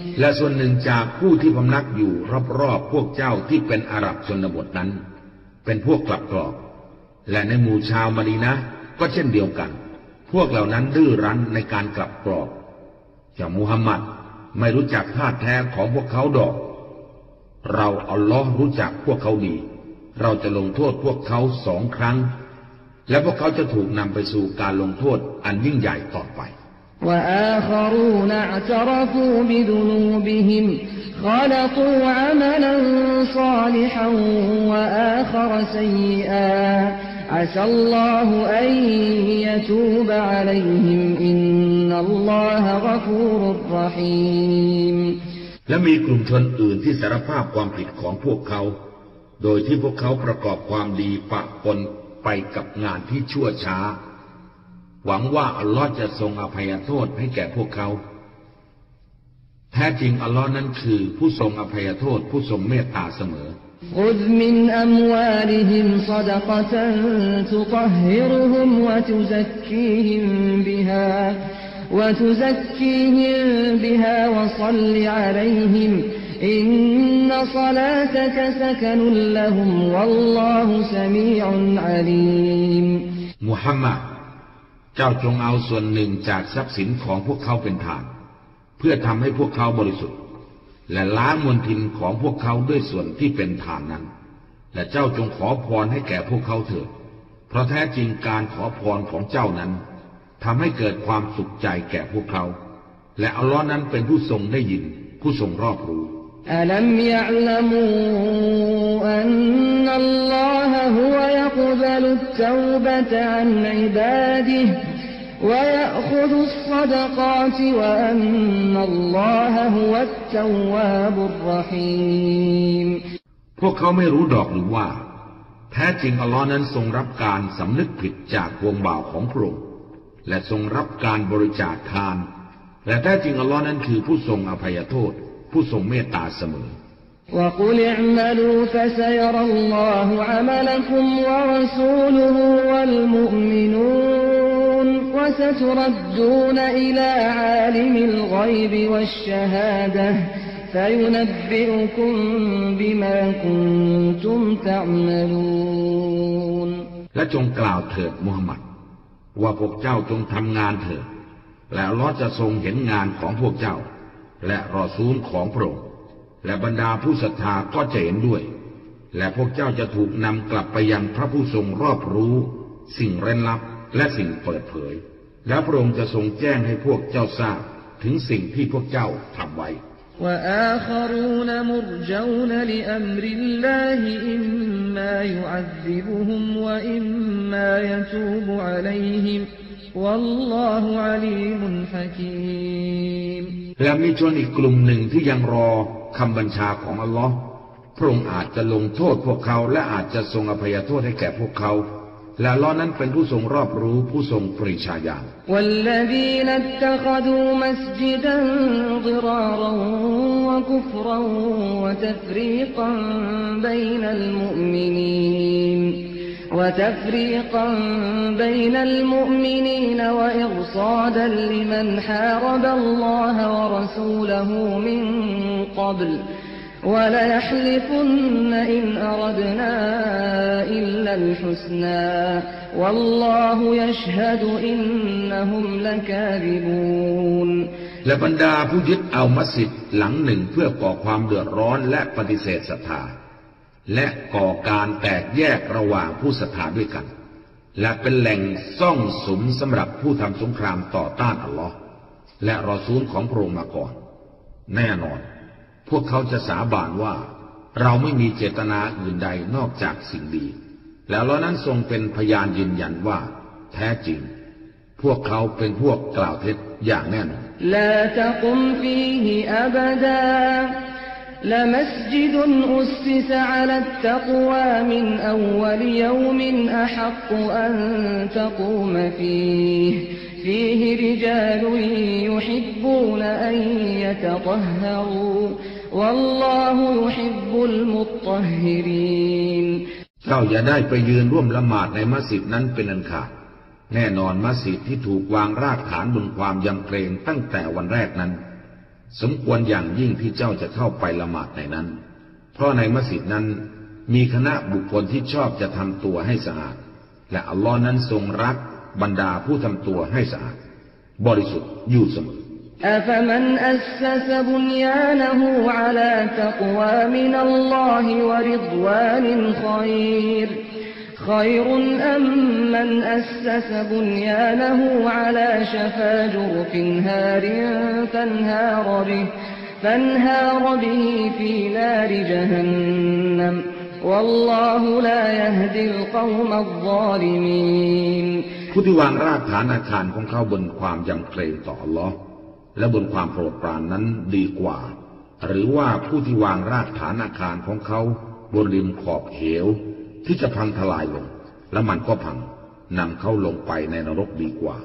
และส่วนหนึ่งจากผู้ที่พำนักอยู่รอบๆพวกเจ้าที่เป็นอาหรับชนบทนั้น เป็นพวกกลับกรอก และในหมู่ชาวมาดีนะก็เช่นเดียวกัน พวกเหล่านั้นดื้อรั้นในการกลับกรอกอย่างมุฮัมมัดไม่รู้จักท่าแท้ของพวกเขาดอก เราอัลลอฮ์รู้จักพวกเขาดี เราจะลงโทษพวกเขาสองครั้ง และพวกเขาจะถูกนำไปสู่การลงโทษอันยิ่งใหญ่ต่อไป وآخرون اعترفوا بذنوبهم خلطوا عملا صالحا وآخر سيئا عسى الله أن يتوب عليهم إن الله غفور رحيم และมีกลุ่มชนอื่นที่สารภาพความผิดของพวกเขา โดยที่พวกเขาประกอบความดีปะปนไปกับงานที่ชั่วช้า หวังว่าอัลลอฮ์จะทรงอภัยโทษให้แก่พวกเขา แท้จริงอัลลอฮ์นั้นคือผู้ทรงอภัยโทษผู้ทรงเมตตาเสมอ خذ من أموالهم صدقة تطهرهم وتزكيهم بها وتزكيهم بها وصل عليهم إن صلاتك سكن لهم والله سميع عليم มุฮัมมัด เจ้าจงเอาส่วนหนึ่งจากทรัพย์สินของพวกเขาเป็นฐาน เพื่อทำให้พวกเขาบริสุทธิ์ และล้างมลทินของพวกเขาด้วยส่วนที่เป็นฐานนั้น และเจ้าจงขอพรให้แก่พวกเขาเถิดเพราะแท้จริงการขอพรของเจ้านั้นทำให้เกิดความสุขใจแก่พวกเขา และอัลลอฮ์นั้นเป็นผู้ทรงได้ยิน ผู้ทรงรอบรู้ ألم يعلموا أن الله هو يقبل التوبة عن عباده ويأخذ الصدقات وأن الله هو التواب الرحيم พวกเขาไม่รู้ดอกหรือว่า แท้จริงอัลลอฮ์นั้นทรงรับการสำนึกผิดจากวงบ่าวของพระองค์และทรงรับการบริจาคทาน และแท้จริงอัลลอฮ์นั้นคือผู้ทรงอภัยโทษ ผู้ทรงเมตตาเสมอ وقل اعملوا فسيرى الله عملكم ورسوله والمؤمنون وستردون إلى عالم الغيب والشهادة فينبئكم بما كنتم تعملون และจงกล่าวเถิดมุฮัมมัด ว่าพวกเจ้าจงทำงานเถิด และอัลลอฮ์จะทรงเห็นงานของพวกเจ้า และรอซูลของพระองค์และบรรดาผู้ศรัทธาก็จะเห็นด้วย และพวกเจ้าจะถูกนำกลับไปยังพระผู้ทรงรอบรู้ สิ่งเร้นลับและสิ่งเปิดเผย และพระองค์จะทรงแจ้งให้พวกเจ้าทราบถึงสิ่งที่พวกเจ้าทำไว้ وآخرون مرجون لأمر الله إما يعذبهم وإما يتوب عليهم والله عليم حكيم และมีชนอีกกลุ่มหนึ่งที่ยังรอคำบัญชาของอัลลอฮ์พระองค์อาจจะลงโทษพวกเขาและอาจจะทรงอภัยโทษให้แก่พวกเขาและล้อนั้นเป็นผู้ทรงรอบรู้ผู้ทรงปริชาญาณวัละ وتفريقا بين المؤمنين وإرصادا لمن حارب الله ورسوله من قبل وليحلفن إن أردنا إلا الحسنى والله يشهد إنهم لكاذبون และบรรดาผู้ยึดเอามัสยิดหลังหนึ่งเพื่อก่อความเดือดร้อนและปฏิเสธศรัทธา และก่อการแตกแยกระหว่างผู้ศรัทธาด้วยกัน และเป็นแหล่งซ่องสมสำหรับผู้ทำสงครามต่อต้านอัลลอฮ์และรอซูลของพระองค์มาก่อน แน่นอน พวกเขาจะสาบานว่า เราไม่มีเจตนาอื่นใดนอกจากสิ่งดี แล้วเรานั้นทรงเป็นพยานยืนยันว่า แท้จริง พวกเขาเป็นพวกกล่าวเท็จอย่างแน่นอน لمسجد أسس على التقوى من أول يوم أحق أن تقوم فيه فيه رجال يحبون أن يتطهروا والله يحب المطهرين เจ้าอย่าได้ไปยืนร่วมละหมาดในมัสยิดนั้นเป็นอันขาด แน่นอนมัสยิดที่ถูกวางรากฐานบนความยำเกรงตั้งแต่วันแรกนั้น สมควรอย่างยิ่งที่เจ้าจะเข้าไปละหมาดในนั้น เพราะในมัสยิดนั้นมีคณะบุคคลที่ชอบจะทำตัวให้สะอาด และอัลลอฮ์นั้นทรงรักบรรดาผู้ทำตัวให้สะอาด บริสุทธิ์อยู่เสมอ أفمن أسس بنيانه على تقوى من الله ورضوان خير خير أم من أسس بنيانه على شفا جرف هار فانهار به فانهار به في نار جهنم والله لا يهدي القوم الظالمين ผู้ที่วางรากฐานอาคารของเขาบนความยำเกรงต่ออัลลอฮ์และบนความโปรดปรานนั้นดีกว่า หรือว่าผู้ที่วางรากฐานอาคารของเขาบนริมขอบเหว ที่จะพังทลายลง และมันก็พังนำเขาลงไปในนรกดีกว่า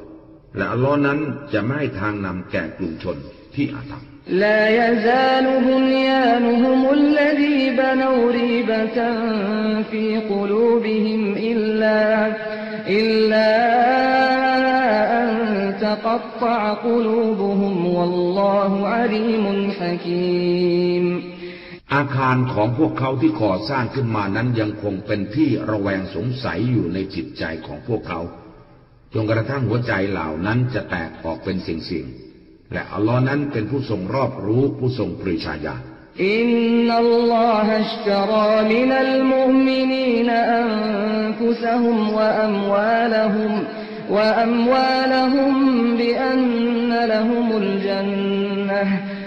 และอัลลอฮ์นั้นจะไม่ให้ทางนำแก่กลุ่มชนที่อาธรรม لا يزال بنيانهم الذي بنوا ريبة في قلوبهم إلا إلا أن تقطع قلوبهم والله عليم حكيم อาคารของพวกเขาที่ก่อสร้างขึ้นมานั้นยังคงเป็นที่ระแวงสงสัยอยู่ในจิตใจของพวกเขาจนกระทั่งหัวใจเหล่านั้นจะแตกออกเป็นสิ่งๆ และอัลลอฮ์นั้นเป็นผู้ทรงรอบรู้ผู้ทรงปริชาญาณ إن الله اشترى من المؤمنين أنفسهم وأموالهم وأموالهم بأن لهم الجنة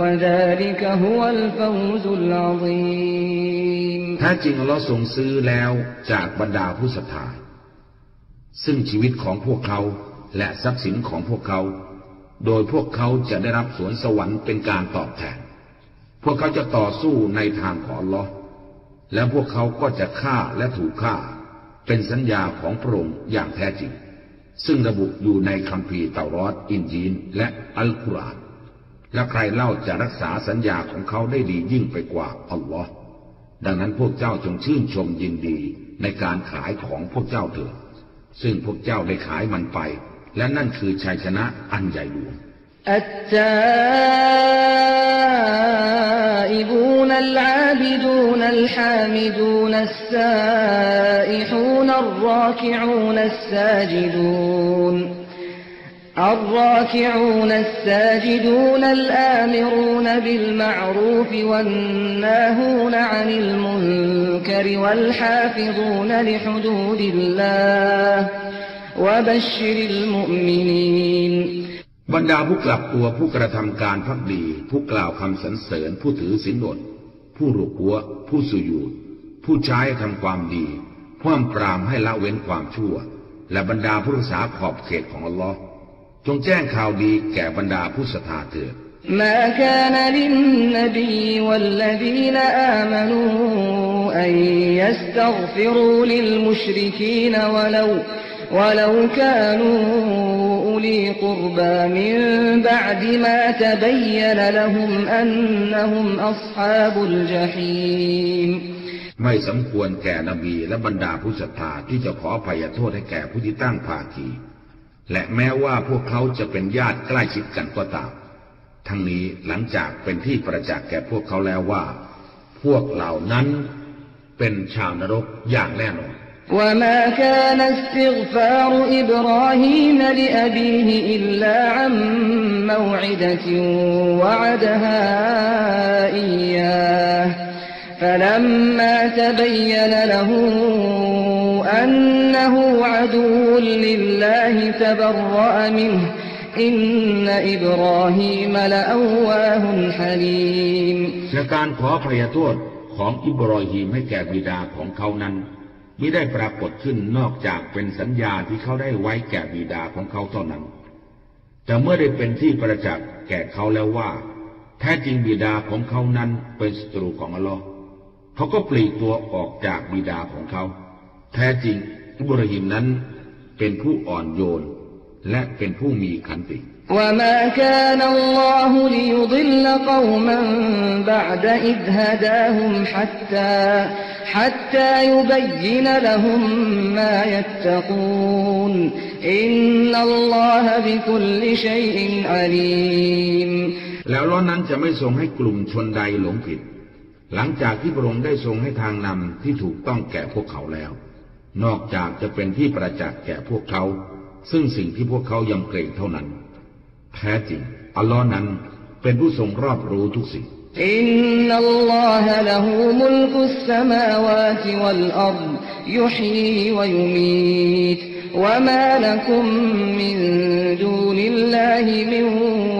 وذلك هو الفوز العظيم แท้จริงอัลลอฮ์ทรงซื้อแล้วจากบรรดาผู้ศรัทธา ซึ่งชีวิตของพวกเขาและทรัพย์สินของพวกเขา โดยพวกเขาจะได้รับสวนสวรรค์เป็นการตอบแทน พวกเขาจะต่อสู้ในทางของอัลลอฮ์และพวกเขาก็จะฆ่าและถูกฆ่า เป็นสัญญาของพระองค์อย่างแท้จริง ซึ่งระบุอยู่ในคัมภีร์เตารอดอินจีน และอัลกุรอาน และใครเล่าจะรักษาสัญญาของเขาได้ดียิ่งไปกว่าอัลลอฮ์ดังนั้นพวกเจ้าจงชื่นชมยินดีในการขายของพวกเจ้าเถิด ซึ่งพวกเจ้าได้ขายมันไป และนั่นคือชัยชนะอันใหญ่หลวง التائبون العابدون الحامدون السائحون الراكعون الساجدون الراكعون الساجدون الآمرون بالمعروف والناهون عن المنكر والحافظون لحدود الله وبشر المؤمنين บรรดาผู้กลับตัวผู้กระทำการพักดี ผู้กล่าวคำสรรเสริญ ผู้ถือศีลอดผู้รุกหัว ผู้สุยูดผู้ใช้ทำความดีพ่วมปรามให้ละเว้นความชั่ว และบรรดาผู้รักษาขอบเขตของอัลลอฮ์ จงแจ้งข่าวดีแก่บรรดาผู้ศรัทธาเถิด ما كان للنبي والذين آمنوا أن يستغفروا للمشركين ولو ولو كانوا أولي قربى من بعد ما تبين لهم أنهم أصحاب الجحيم ไม่สมควรแก่นบีและบรรดาผู้ศรัทธาที่จะขออภัยโทษให้แก่ผู้ที่ตั้งภาคี และแม้ว่าพวกเขาจะเป็นญาติใกล้ชิดกันก็ตาม ทั้งนี้หลังจากเป็นที่ประจักษ์แก่พวกเขาแล้วว่า พวกเหล่านั้นเป็นชาวนรกอย่างแน่นอน وما كان استغفار إبراهيم لأبيه إلا عن موعدة وعدها إياه فلما تبين له أنه عدو لله تبرأ منه إن إبراهيم لأواه حليم และการขออภัยโทษของอิบรอฮีมให้แก่บิดาของเขานั้นมิได้ปรากฏขึ้นนอกจากเป็นสัญญาที่เขาได้ไว้แก่บิดาของเขาเท่านั้น แต่เมื่อได้เป็นที่ประจักษ์แก่เขาแล้วว่า แท้จริงบิดาของเขานั้นเป็นศัตรูของอัลลอฮ์เขาก็ปลีกตัวออกจากบิดาของเขา แท้จริง อิบราฮิมนั้นเป็นผู้อ่อนโยน และเป็นผู้มีขันติ وما كان الله ليضل قوما بعد إذ هداهم حتى حتى يبين لهم ما يتقون إن الله بكل شيء عليم แล้วล้อนั้นจะไม่ทรงให้กลุ่มชนใดหลงผิด หลังจากที่พระองค์ได้ทรงให้ทางนำที่ถูกต้องแก่พวกเขาแล้ว นอกจากจะเป็นที่ประจักษ์แก่พวกเขา ซึ่งสิ่งที่พวกเขายำเกรงเท่านั้น แท้จริง อัลลอฮ์นั้นเป็นผู้ทรงรอบรู้ทุกสิ่งอินนัลลอฮะละหูมุลกุสสมาวาติวัลอัรยุฮีวยุมีตวะมาลักุมมินดูนิลลาฮิมิน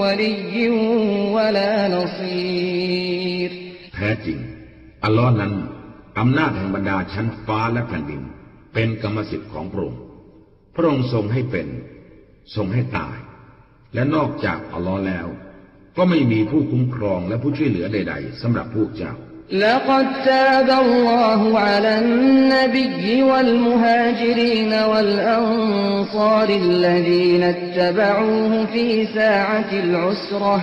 วะลิยิวะลานซีรแท้จริง อัลลอฮ์นั้นอำนาจแห่งบรรดาชั้นฟ้าและแผ่นดิน เป็นกรรมสิทธิ์ของพระองค์ พระองค์ทรงให้เป็น ทรงให้ตาย และนอกจากอัลลอฮ์แล้ว ก็ไม่มีผู้คุ้มครองและผู้ช่วยเหลือใด ๆสำหรับพวกเจ้า لقد تاب الله على النبي والمهاجرين والأنصار الذين اتبعوه في ساعة العسرة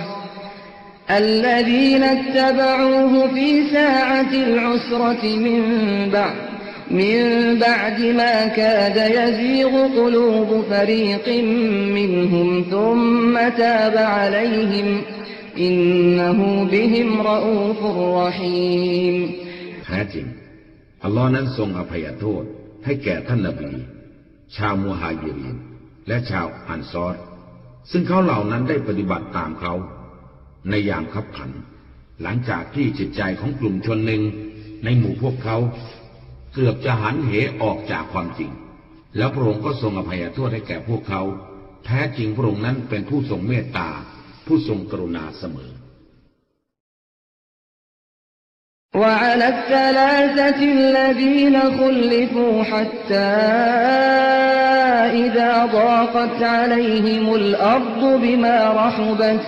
الذين اتبعوه في ساعة العسرة من بعد من بعد ما كاد يزيغ قلوب فريق منهم ثم تاب عليهم إنه بهم رؤوف رحيم แท้จริง อัลลอฮ์นั้นทรงอภัยโทษให้แก่ท่านนบี ชาวมูฮายิริน และชาวอันซอร ซึ่งเขาเหล่านั้นได้ปฏิบัติตามเขา ในยามขับขัน หลังจากที่จิตใจของกลุ่มชนหนึ่งในหมู่พวกเขา เกือบจะหันเหออกจากความจริง แล้วพระองค์ก็ทรงอภัยโทษให้แก่พวกเขา แท้จริงพระองค์นั้นเป็นผู้ทรงเมตตา ผู้ทรงกรุณาเสมอ وعلى الثلاثة الذين خلفوا حتى إذا ضاقت عليهم الأرض بما رحبت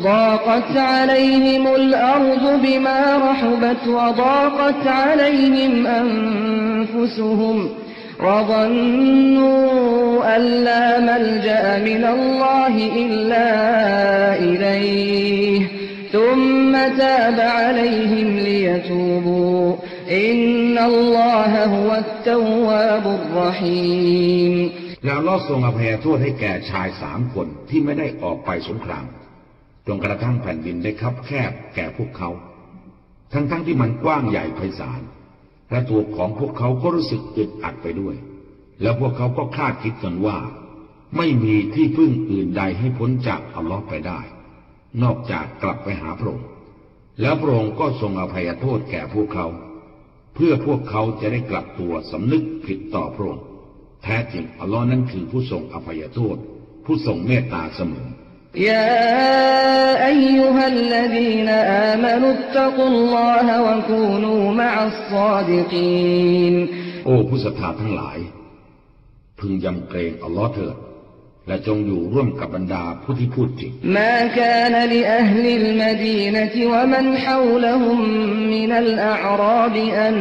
ضاقت عليهم الأرض بما رحبت وضاقت عليهم أنفسهم وظنوا أن لا ملجأ من الله إلا إليه ثم تاب عليهم ليتوبوا إن الله هو التواب الرحيم แล้วลอทรงอภัยโทษให้แก่ชายสามคนที่ไม่ได้ออกไปสงคราม จนกระทั่งแผ่นดินได้คับแคบแก่พวกเขา ทั้งๆทที่มันกว้างใหญ่ไพศาลและตัวของพวกเขาก็รู้สึกอึดอัดไปด้วย แล้วพวกเขาก็คาดคิดกันว่า ไม่มีที่พึ่งอื่นใดให้พ้นจากอัลลอฮ์ไปได้ นอกจากกลับไปหาพระองค์แล้วพระองค์ก็ทรงอภัยโทษแก่พวกเขา เพื่อพวกเขาจะได้กลับตัวสำนึกผิดต่อพระองค์แท้จริงอัลลอฮ์นั้นคือผู้ทรงอภัยโทษ ผู้ทรงเมตตาเสมอ يا أيها الذين آمنوا اتقوا الله وكونوا مع الصادقين โอ้ผู้ศรัทธาทั้งหลาย พึงยำเกรงอัลลอฮ์เถิด และจงอยู่ร่วมกับบรรดาผู้ที่พูดจริง ما كان لأهل المدينة ومن حولهم من الأعراب أن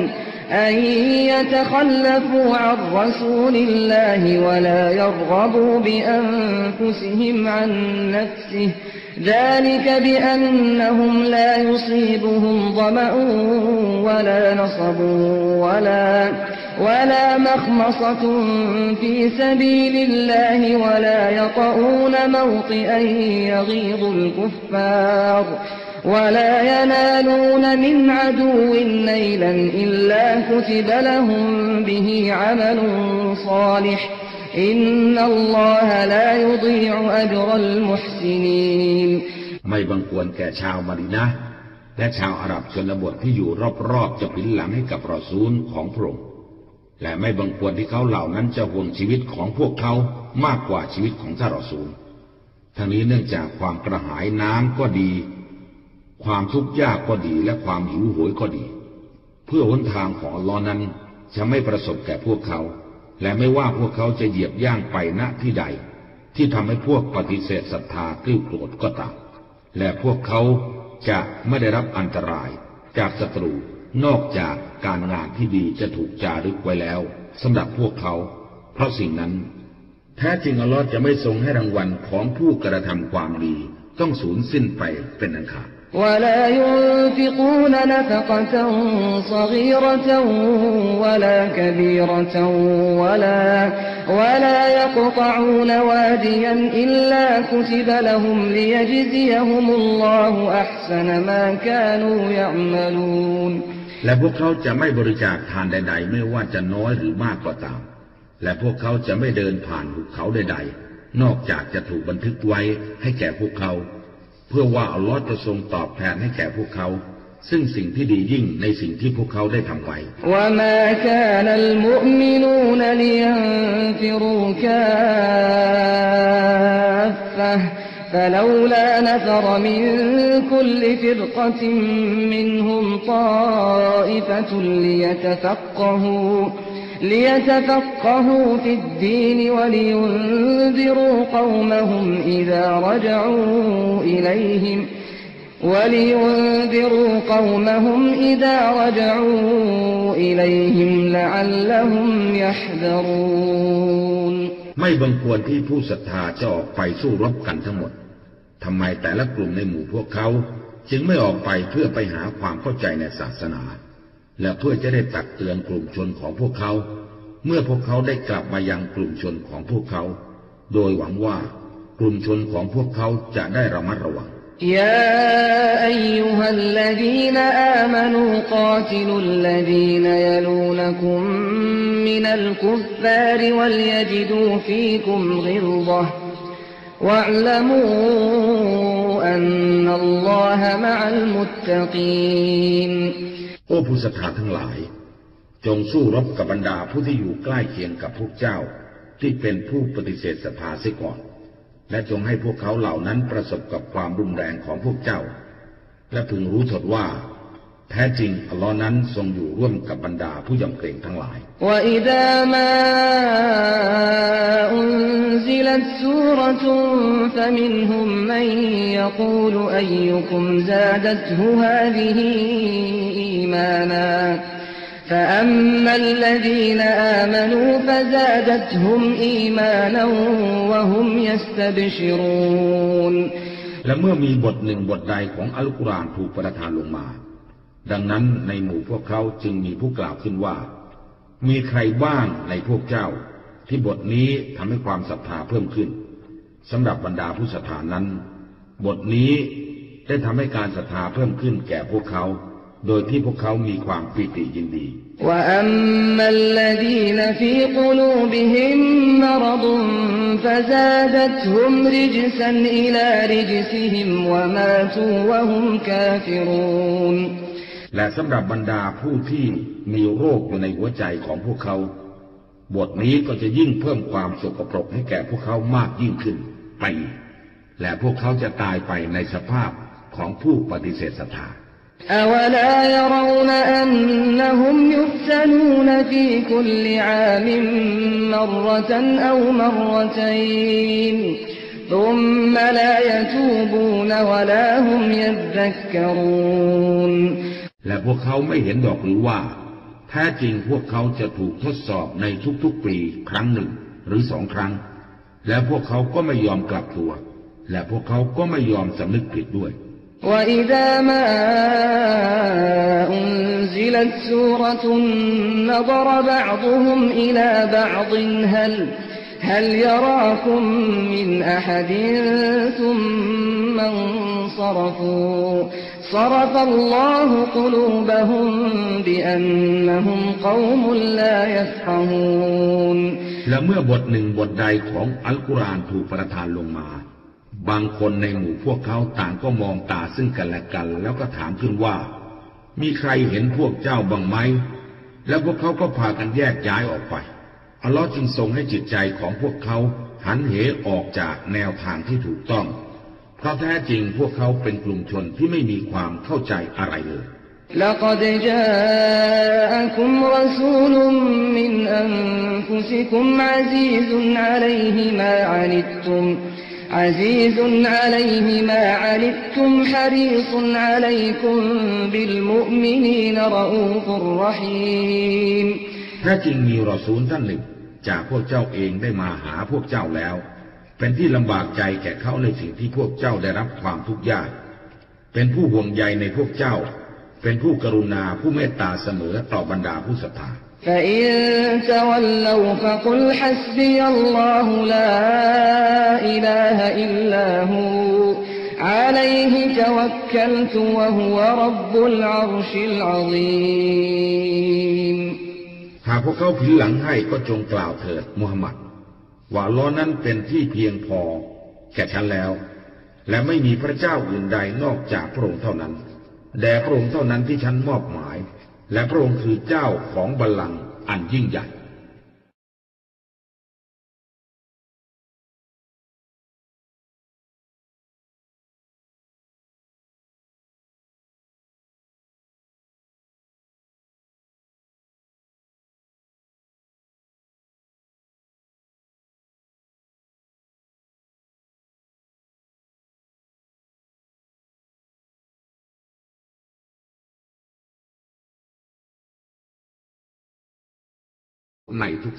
أن يتخلفوا عن رسول الله ولا يرغبوا بأنفسهم عن نفسه. ذلك بأنهم لا يصيبهم ظمأ ولا نصب ولا ولا مخمصة في سبيل الله ولا يطؤون موطئا يغيظ الكفار. ولا ينالون من عدو نيلا إلا كتب لهم به عمل صالح إن الله لا يضيع أجر المحسنين ไม่บังควรแก่ชาวมาดีนะ และชาวอาหรับชนบทที่อยู่รอบๆจะผินหลังให้กับรอซูลของพระองค์และไม่บังควรที่เขาเหล่านั้นจะห่วงชีวิตของพวกเขามากกว่าชีวิตของท่านรอซูลทั้งนี้เนื่องจากความกระหายน้ำก็ดี ความทุกข์ยากก็ดีและความหิวโหยก็ดี เพื่อหนทางของอัลลอฮ์นั้นจะไม่ประสบแก่พวกเขา และไม่ว่าพวกเขาจะเหยียบย่างไปณที่ใด ที่ทำให้พวกปฏิเสธศรัทธากลิ้วโกรธก็ตามและพวกเขาจะไม่ได้รับอันตรายจากศัตรูนอกจากการงานที่ดีจะถูกจารึกไว้แล้วสำหรับพวกเขา เพราะสิ่งนั้นแท้จริงอัลลอฮ์จะไม่ทรงให้รางวัลของผู้กระทำความดี ต้องสูญสิ้นไปเป็นอันขาด ولا ينفقون نفقة صغيرة ولا كبيرة ولا ولا يقطعون واديا إلا كتب لهم ليجزيهم الله أحسن ما كانوا يعملون และพวกเขาจะไม่บริจาคทานใด ๆ ไม่ว่าจะน้อยหรือมากก็ตาม และพวกเขาจะไม่เดินผ่านหุบเขาใด ๆ นอกจากจะถูกบันทึกไว้ให้แก่พวกเขา เพื่อว่าอัลลอฮ์จะทรงตอบแทนให้แก่พวกเขา ซึ่งสิ่งที่ดียิ่งในสิ่งที่พวกเขาได้ทำไว้ وما كان المؤمنون لينفروا كافة فلولا نفر من كل فرقة منهم طائفة ليتفقهوا ليتفقهوا في الدين ولينذروا قومهم إذا رجعوا إليهم ولينذروا قومهم إذا رجعوا إليهم لعلهم يحذرون ไม่บังควรที่ผู้ศรัทธาจะออกไปสู้รบกันทั้งหมด ทำไมแต่ละกลุ่มในหมู่พวกเขา จึงไม่ออกไปเพื่อไปหาความเข้าใจในศาสนา และเพื่อจะได้ตักเตือนกลุ่มชนของพวกเขา เมื่อพวกเขาได้กลับมายังกลุ่มชนของพวกเขา โดยหวังว่ากลุ่มชนของพวกเขาจะได้ระมัดระวัง يا أيها الذين آمنوا قاتلوا الذين يلونكم من الكفار وليجدوا فيكم غلظة واعلموا أن الله مع المتقين โอ้ผู้ศรัทธาทั้งหลาย จงสู้รบกับบรรดาผู้ที่อยู่ใกล้เคียงกับพวกเจ้า ที่เป็นผู้ปฏิเสธศรัทธาเสียก่อน และจงให้พวกเขาเหล่านั้นประสบกับความรุนแรงของพวกเจ้า และพึงรู้เถิดว่า แท้จริงอัลลอฮ์นั้นทรงอยู่ร่วมกับบรรดาผู้ยำเกรงทั้งหลาย وإذا ما أنزلت سورة فمنهم من يقول أيكم زادته هذه إيمانا فأما الذين آمنوا فزادتهم إيمانا وهم يستبشرون และเมื่อมีบทหนึ่งบทใดของอัลกุรอานถูกประทานลงมา ดังนั้นในหมู่พวกเขาจึงมีผู้กล่าวขึ้นว่า มีใครบ้างในพวกเจ้า ที่บทนี้ทำให้ความศรัทธาเพิ่มขึ้นสำหรับบรรดาผู้ศรัทธานั้น บทนี้ได้ทำให้การศรัทธาเพิ่มขึ้นแก่พวกเขา โดยที่พวกเขามีความปิติยินดีแและสำหรับบรรดาผู้ที่มีโรคอยู่ในหัวใจของพวกเขา บทนี้ก็จะยิ่งเพิ่มความสกปรกให้แก่พวกเขามากยิ่งขึ้นไปอีกและพวกเขาจะตายไปในสภาพของผู้ปฏิเสธศรัทธา أولا يرون أنهم يفتنون في كل عام مرة أو مرتين ثم لا يتوبون ولا هم يذكرون และพวกเขาไม่เห็นดอกหรือว่า แท้จริงพวกเขาจะถูกทดสอบในทุกๆปีครั้งหนึ่งหรือสองครั้ง และพวกเขาก็ไม่ยอมกลับตัว และพวกเขาก็ไม่ยอมสำนึกผิดด้วย وإذا ما أنزلت سورة نظر بعضهم إلى بعض هل هل يراكم من أحد ثم انصرفوا صرف الله قلوبهم بأنهم قوم لا يفقهون และเมื่อบทหนึ่งบทใดของอัลกุรอานถูกประทานลงมา บางคนในหมู่พวกเขาต่างก็มองตาซึ่งกันและกัน แล้วก็ถามขึ้นว่า มีใครเห็นพวกเจ้าบ้างไหม แล้วพวกเขาก็พากันแยกย้ายออกไป อัลลอฮ์จึงทรงให้จิตใจของพวกเขาหันเหออกจากแนวทางที่ถูกต้อง เพราะแท้จริงพวกเขาเป็นกลุ่มชนที่ไม่มีความเข้าใจอะไรเลย لقد جاءكم رسول من أنفسكم عزيز عليه ما عنتم عزيز عليه ما عنتم حريص عليكم بالمؤمنين رؤوف رحيم แท้จริงมีรอซูลท่านหนึ่ง จากพวกเจ้าเองได้มาหาพวกเจ้าแล้ว เป็นที่ลำบากใจแก่เขาในสิ่งที่พวกเจ้าได้รับความทุกข์ยาก เป็นผู้ห่วงใยในพวกเจ้า เป็นผู้กรุณาผู้เมตตาเสมอต่อบรรดาผู้ศรัทธาถ้า หากพวกเขาผินหลังให้ก็จงกล่าวเถิดมูฮัมหมัด ว่าล้อนั้นเป็นที่เพียงพอ แก่ฉันแล้ว และไม่มีพระเจ้าอื่นใดนอกจากพระองค์เท่านั้นแด่พระองค์เท่านั้นที่ฉันมอบหมาย และพระองค์คือเจ้าของบัลลังก์อันยิ่งใหญ่ ในทุก